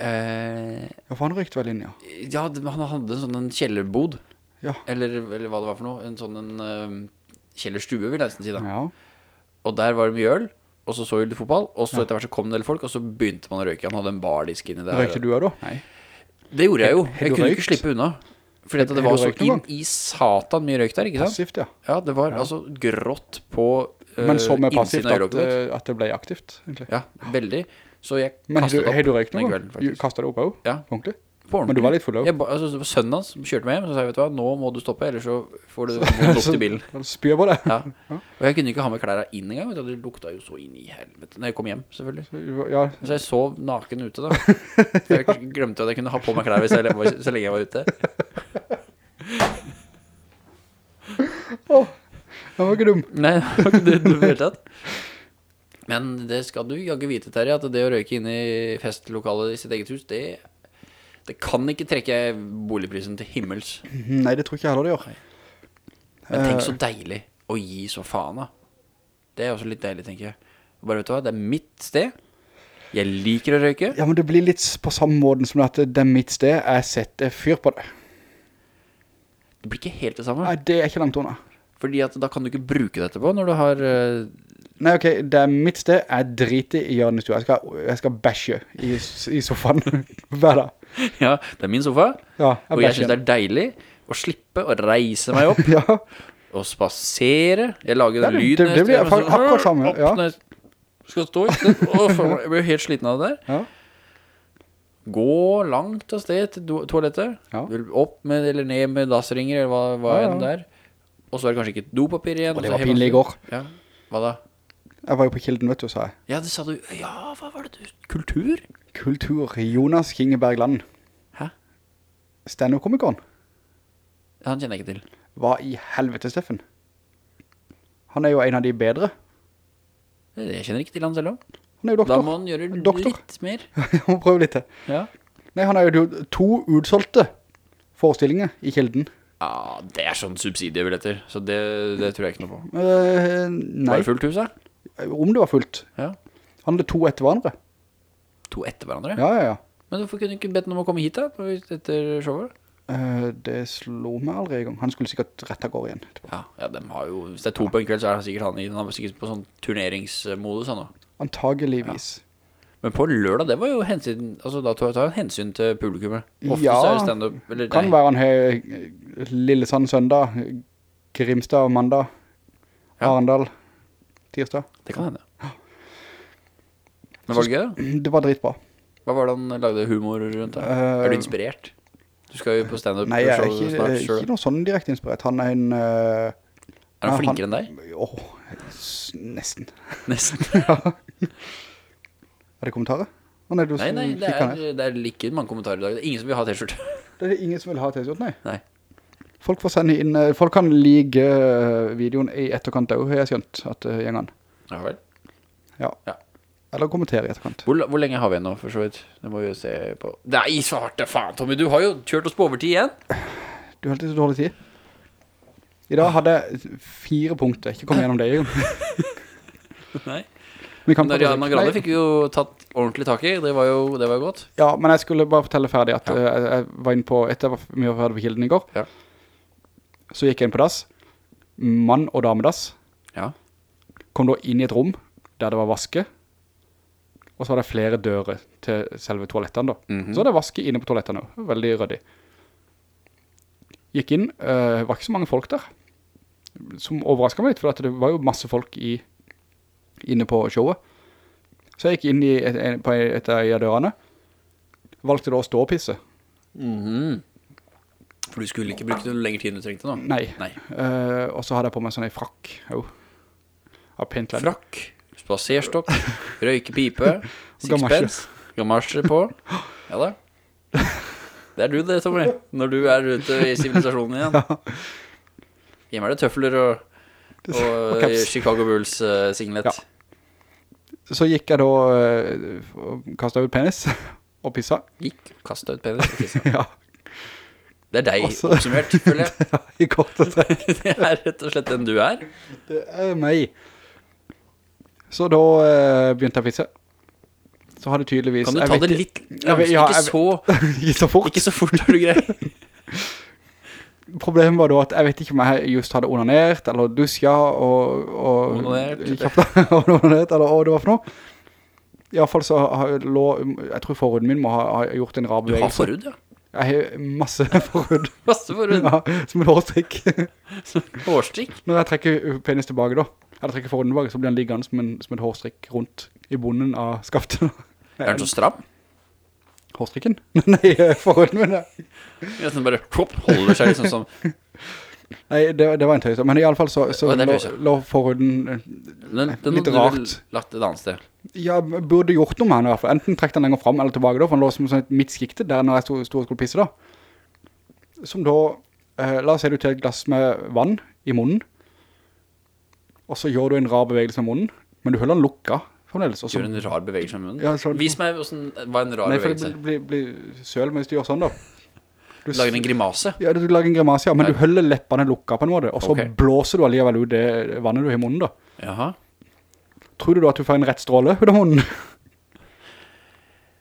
Eh, Ja, for han røykte vel inn, ja. ja, det- han hadde en sånn en kjellerbod, Ja. eller, eller hva det var for noe, en sånn en eh, kjellerstue, vil jeg nesten si da. Ja. Og der var det mye øl, og så så vi litt fotball, og så etter hvert så kom det en del folk, og så begynte man å røyke. Han hadde en bardisk inni der. Røykte du også da? Nei. Det gjorde jeg jo. Har Jeg du kunne røykt? ikke slippe unna. Fordi at Har det du var så røykt noen inn i satan mye røyk der, ikke sant? Passivt, ja. Ja, det var altså grått på Men så med passivt at, eh, at det ble aktivt, egentlig. Ja, veldig. Så jeg Men kastet du, opp har du røykt noe? kvelden. Kastet det opp også? Ja. På ordentlig? Men du var litt full av altså, det var som kjørte meg hjem, så sa jeg, vet du hva, nå må du stoppe, ellers så får du lukt i bilen. Så Spyr på det. Ja. Og jeg kunne ikke ha med klærne inn engang, det lukta jo så inn i helvete. Når jeg kom hjem, selvfølgelig. Ja, Så jeg sov naken ute da. For jeg glemte at jeg kunne ha på meg klær hvis jeg, så lenge jeg var ute. den var ikke dum. Nei, det var ikke det du tatt. Men det skal du jaggu vite, Terje, at det å røyke inn i festlokalet i sitt eget hus, det, det kan ikke trekke boligprisen til himmels. Nei, det tror ikke jeg heller det gjør. Men tenk så deilig å gi så faen da. Det er også litt deilig, tenker jeg. Bare vet du hva, det er mitt sted. Jeg liker å røyke. Ja, men det blir litt på samme måten som at det er mitt sted, jeg setter fyr på det. Det blir ikke helt det samme. Nei, det er ikke langt unna. Fordi at da kan du ikke bruke det etterpå når du har... eh, Nei, ok, det er mitt sted, jeg driter i hjørnestua. Jeg skal, jeg skal bashe i, i sofaen hver dag. Ja, det er min sofa. Ja, jeg Og jeg synes det er deilig å slippe å reise meg opp Ja, og spasere. Jeg lager den det- lyden. det- det blir faktisk akkurat samme, opp ja. jeg Skal stå i Jeg blir helt sliten av det der. ja. Gå langt av sted til toalettet. Ja. Opp med, eller ned med dassringer, eller hva, hva Ja, ja. enn det er. Og så er det kanskje ikke dopapir igjen. Og det var pinlig i går. Ja, hva da? Jeg var jo på Kilden, vet du, sa jeg. Ja, det sa du. Ja, hva var det du? Kultur? Kultur, Jonas Kingeberg Land. Hæ? stand-up-komikeren. Han kjenner jeg ikke til. Hva i helvete, Steffen? Han er jo en av de bedre. Jeg kjenner ikke til han selv også. Han er jo doktor. Da må han gjøre Doktor. litt mer. Må prøve litt til. Ja. Nei, han har jo to utsolgte forestillinger i Kilden. Ja, det er sånn subsidiebilletter, så det, det tror jeg ikke noe på. Uh, nei, Var det fullt huset? om det var fullt. Ja. Han hadde to etter hverandre. To etter hverandre? Ja, ja, ja. Men hvorfor kunne du ikke bedt noen om å komme hit da, etter showet? Uh, det slo meg aldri i gang. Han skulle sikkert rett av gårde igjen. Ja, ja, de har jo, hvis det er to på en kveld, så er det sikkert han han er sikkert på sånn turneringsmodus han. Antageligvis. Men på lørdag, det var jo hensyn, altså da tar jeg hensyn til publikummet. Ofte Ja, så er det stand-up, eller Kan nei, være han har Lillesand søndag, Grimstad mandag, Ja. Arendal tirsdag. det kan hende. Men var det gøy da? Det var dritbra. Hva var det han lagde humor rundt da? Eh, er du inspirert? Du skal jo på stand-up Nei, jeg er show ikke, snart ikke selv. noe sånn direkte inspirert. Han er en... eh, Er han flinkere enn deg? Åh, s- nesten. Nesten. Er det kommentarer? Å nei, Nei, nei, det er, det er like mange kommentarer i dag. Det er ingen som vil ha t-skjorte. Det er ingen som vil ha t-skjort, nei. Nei. Folk inn, eh, folk kan like eh, videoen i etterkant også, har jeg skjønt, at uh, gjengene. Ja vel. Ja. Ja. Eller kommentere i etterkant. Hvor, hvor lenge har vi nå, for så vidt? Det må vi jo se på. Nei, svarte faen, Tommy, du har jo kjørt oss på overtid igjen. Du har alltid så dårlig tid. I dag hadde jeg fire punkter, ikke kom gjennom det gang. Nei. Vi Men Ariana Grande fikk jo tatt ordentlig tak i. Det var jo, det var jo godt. Ja, men jeg skulle bare fortelle ferdig at Ja. eh, jeg, jeg var inne på, etter jeg var ferdig på Kilden i går, Ja. så gikk jeg inn på dass, mann og damedass, Ja. kom da inn i et rom der det var vaske, og så var det flere dører til selve toalettene da. Mhm. Så var det vaske inne på toalettene veldig røddig. Gikk inn, øh, var ikke så mange folk der, som overrasket meg litt, for det var jo masse folk i, inne på showet. Så jeg gikk inn i et, en, på et av dørene, valgte da å stå og pisse. Mhm. For du skulle ikke bruke noe lengre tid enn du trengte nå? Nei. Nei. Uh, og så hadde jeg på meg sånn en frakk, jo. Av pent kledd. Frakk, spaserstokk, røykepipe, sixpence, gamasje på. Ja da. Det er du det, Tommy, når du er ute i sivilisasjonen igjen. Hjemme er det tøffler og, og, Og. Chicago Bulls uh, singlet. Ja. Så gikk jeg da uh, og kastet ut penis og pissa. Gikk, kastet ut penis. og pissa. ja, Det er deg Også- oppsummert, føler jeg. ja, i kort og trekk. Det er rett og slett den du er. Det er meg. Så da uh, begynte jeg å pisse. Så hadde tydeligvis... Kan du ta vet det litt Jeg ja, Ikke så Ikke så fort. Har du greier. Problemet var da at jeg vet ikke om jeg just hadde onanert, eller dusja, og... og Onanert, Kjapt, onanert, eller hva det var for noe. I hvert fall så har, lå, jeg tror forhuden min må ha, ha gjort en rar Du har bevegelse. forhud, ja. Jeg har masse forhud. Masse forhud. Ja, som en hårstrikk. Hårstrikk. Når jeg trekker penis tilbake da, eller trekker forhuden tilbake, så blir den liggende som en, som en hårstrikk rundt i bunnen av skaftet. Er den så stram? Hårstrikken? Nei, forhuden min. ja. sånn den bare hopp, holder seg liksom som Nei, det, det var en tøys. Men i alle fall så, så det er lå, lå forhuden... eh, den, den Litt rart. lagt et annet sted. Ja, burde gjort noe med han i hvert fall. Enten trekte han lenger frem eller tilbake da, for han lå som sånn et midtskikte der når jeg stod, stod og skulle pisse da. Som da, eh, la oss si du til et glass med vann i munnen, og så gjør du en rar bevegelse med munnen, men du holder den lukka og Gjør en rar bevegelse med munnen. Ja, så- Vis meg hvordan, hva en rar Nei, for bevegelse. det blir, blir, blir søl mens du gjør sånn da. Du, Lager en grimase. ja, du lager en grimase, ja, men Nei. du holder leppene lukka på en måte, og så okay. blåser du alligevel ut det vannet du har i munnen da. Jaha. Tror du da at du får en rett stråle ut av munnen?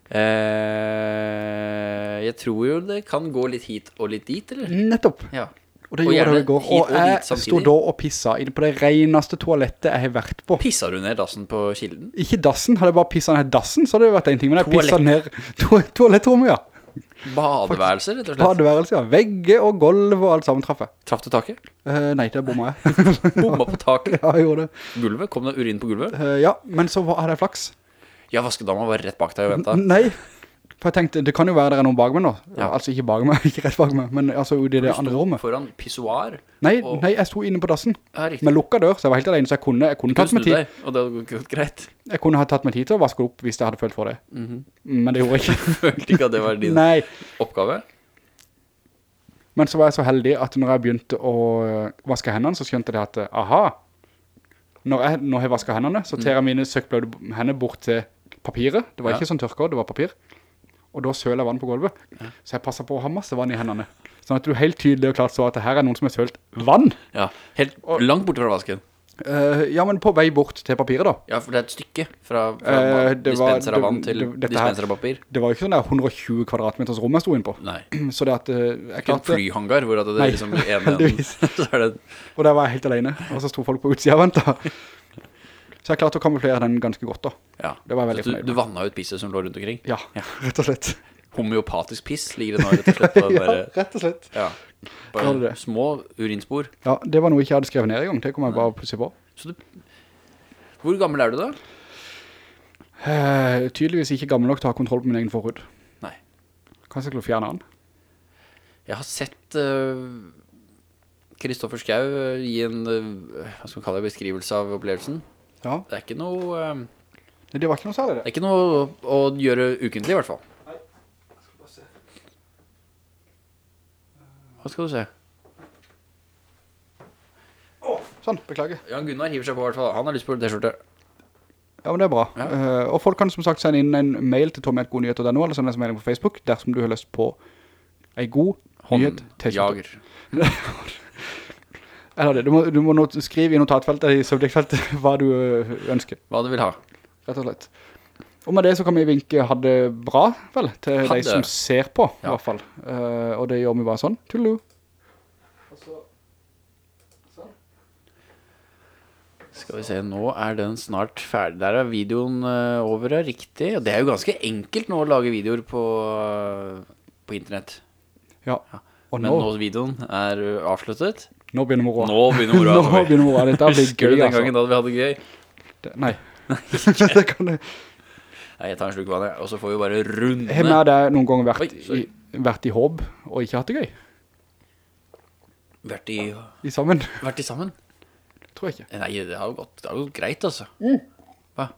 Eh, jeg tror jo det kan gå litt hit og litt dit, eller? Nettopp. Ja. Og det Og gjorde det i går. Og jeg stod da og pissa inn på det reneste toalettet jeg har vært på. Pisset du ned dassen på kilden? Ikke dassen, hadde jeg bare pisset ned dassen, så hadde det vært en ting. Men jeg pisset ned to toalettrommet, ja. Badeværelse, rett og slett. Badeværelse, ja. Vegge og gulv og alt sammen traff jeg. Traff du taket? Uh, nei, det bomma jeg. Bomma på taket. ja, jeg gjorde det. Gulvet? Kom det urin på gulvet? Uh, ja, men så hadde jeg flaks. Ja, vaskedama var rett bak deg og ventet. Nei, for jeg tenkte, det kan jo være det er noen bak meg nå. Ja. Altså ikke bak meg, ikke rett bak meg, men altså i det andre rommet. Foran pissoar. Nei, og- nei, jeg sto inne på dassen. Ja, riktig. Med lukka dør, så jeg var helt alene, så jeg kunne, jeg kunne tatt meg tid. deg, og det hadde gått greit. Jeg kunne ha tatt meg tid til å vaske opp hvis jeg hadde følt for det. Mhm. Men det gjorde jeg ikke. Følte ikke at det var din Nei, oppgave. Men så var jeg så heldig at når jeg begynte å øh, vaske hendene, så skjønte jeg at, øh, aha, når jeg, når jeg vasker hendene, så tar jeg mine søkblad hender bort til papiret. Det var ikke sånn tørker, det var papir. Og da søler jeg vann på gulvet. Så jeg passer på å ha masse vann i hendene. Sånn at du helt tydelig og klart så at det her er noen som har sølt vann. Ja, helt langt borte fra vasken. Uh, ja, men på vei bort til papiret da. Ja, for det er et stykke fra, fra uh, dispenser av vann til det- dispenser av papir. Det var jo ikke sånn der 120 kvadratmeters rom jeg sto inn på. Nei, Så det at uh, jeg ikke en flyhangar hvor det er liksom Nei, heldigvis. det, Og der var jeg helt alene, og så sto folk på utsida og ventet. Så jeg klarte å kamuflere den ganske godt da. ja. Det var veldig fornøyd du, du vannet ut pisset som lå rundt omkring. Ja, rett og slett. Homeopatisk piss ligger det nå rett og slett Ja, rett og slett. ja. Bare små urinspor. Ja, det var noe jeg ikke hadde skrevet ned i gang. Det kom jeg bare plutselig på. Så du, hvor gammel er du da? Eh, tydeligvis ikke gammel nok til å ha kontroll på min egen forhud. Nei. Kanskje jeg skulle fjerne den. Jeg har sett uh, Kristoffer Skau eh, gi en, uh, hva skal man kalle det, beskrivelse av opplevelsen. Ja, Det er ikke noe, eh, det var ikke noe særlig det det. er ikke noe å gjøre ukentlig i hvert fall. Hva skal du se? Åh, Sånn, beklager. Jan Gunnar hiver seg på i hvert fall. Han har lyst på t-skjorte. Ja, men det er bra. Ja. Uh, og folk kan som sagt sende inn en mail til tommy.godnyheter.no eller sende en melding på Facebook dersom du har lyst på en god nyhet t-skjorte. Håndjager. Eller det, du må, du må not skrive i notatfeltet, i subjektfeltet, hva du øh, ønsker, Hva du vil ha. rett og slett. Og med det så kan vi vinke ha det bra, vel, til hadde. de som ser på, i hvert fall. Uh, og det gjør vi bare sånn. Tullu. Skal vi se, nå er den snart ferdig. Der er videoen eh, over, er riktig. Og det er jo ganske enkelt nå å lage videoer på, eh, på internett. Ja. ja. Men nå, nå videoen er avsluttet. Nå begynner moroa. Nå begynner moroa. Nå begynner moroa. Dette blir Husker du den gangen altså. da vi hadde gøy? Det, nei. det kan det. Nei, jeg tar en sluk vann. Og så får vi bare runde. Har vi det noen ganger vært, Oi, i, vært i hobb, og ikke hatt det gøy? Vært i, I sammen? vært i sammen? Tror jeg ikke. Nei, det har gått, det har gått greit, altså. Hva?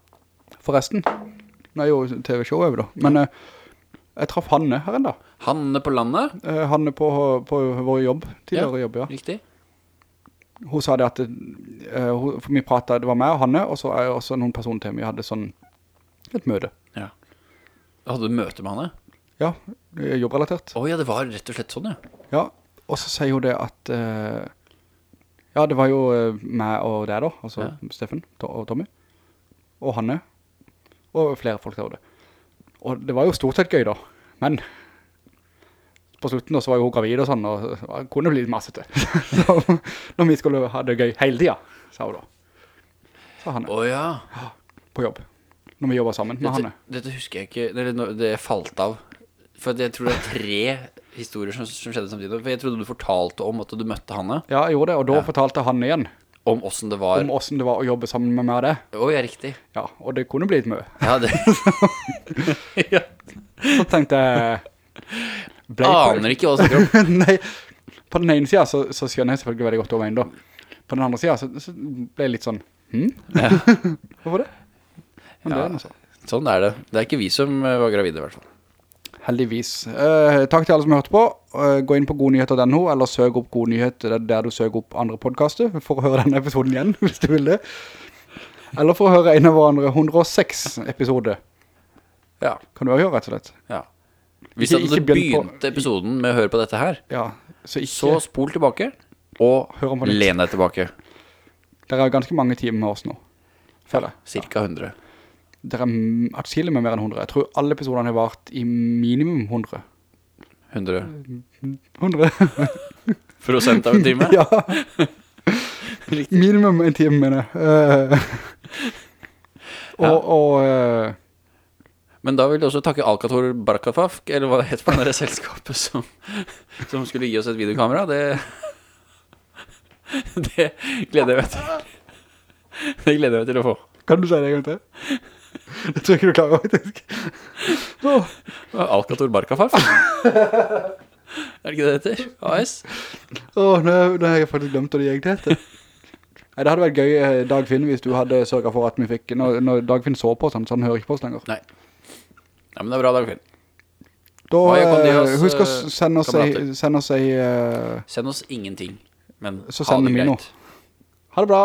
Forresten. Nå er jo TV-show over da. Men eh, jeg traff Hanne her enda. Hanne på landet? Eh, Hanne på, på vår jobb, tidligere jobb, ja. Riktig. Hun sa det at, uh, for vi pratet, det var meg og Hanne, og så er også noen personer til. Vi hadde sånn et møte. Ja. Hadde du møte med Hanne? Ja, eh, jobbrelatert. Å ja, det var rett og slett sånn, ja. Ja, og så sier hun det at, uh, ja, det var jo uh, meg og deg da, altså Ja. Steffen to- og Tommy, og Hanne, og flere folk der og det. Og det var jo stort sett gøy da, men på slutten og så var jo hun gravid og sånn, og det kunne bli litt massete. så når vi skulle ha det gøy hele tiden, sa hun da. Sa Hanne, Oh, ja. på jobb. Når vi jobber sammen med Dette, Hanne. dette husker jeg ikke, eller nå- det falt av. For jeg tror det er tre historier som, som skjedde samtidig. For jeg trodde du fortalte om at du møtte Hanne, Ja, jeg gjorde det, og da Ja. fortalte Hanne igjen om hvordan det var. om hvordan det var å jobbe sammen med meg og det. Å ja, riktig. Ja, og det kunne bli mø. Ja, det. Så tenkte jeg Aner ikke hva du snakker om. Nei, på den ene siden så, så skjønner jeg selvfølgelig veldig godt over da. På den andre siden så, så ble jeg litt sånn, hm? Hvorfor det? Men det er noe så. Sånn er det. Det er ikke vi som eh, var gravide i hvert fall. Heldigvis. Eh, takk til alle som hørte på. Eh, gå inn på godnyheter.no, eller søk opp godnyheter der du søker opp andre podcaster, for å høre denne episoden igjen, hvis du vil det. Eller for å høre en av våre andre 106 episode. Ja. Kan du også gjøre, rett og slett. ja. Hvis Ikke- du ikke begynn på- episoden med å høre på dette her, Ja, så ikke... så spol tilbake, og len deg tilbake. Det er ganske mange timer med oss nå. Føler jeg. Cirka 100. Det er atskillig med mer enn 100. Jeg tror alle episoderne har vært i minimum 100. 100 100? prosent av en time. ja. minimum en time, mener jeg. Eh, og, og eh, Men da vil jeg også takke Alcator Barkafaf, eller hva det heter for det selskapet som, som skulle gi oss et videokamera. Det, det gleder jeg meg til. Det gleder jeg meg til å få. kan du si det en gang til? Det tror jeg ikke du klarer, faktisk. Oh. Alcator Barkafaf. Er det ikke det det heter? AS? åh, nå, nå har jeg faktisk glemt hva det egentlig heter. Nei, det hadde vært gøy, eh, Dagfinn, hvis du hadde sørget for at vi fikk, når, når Dagfinn så på, sånn, så han hører ikke på oss lenger. Nei. Nei, men det er bra, Dagfinn. Da, Vaya con Da husk å eh, sende oss ei, kamerater. send oss ei, uh, Send oss ingenting. Men så ha det vi noe. Ha det bra.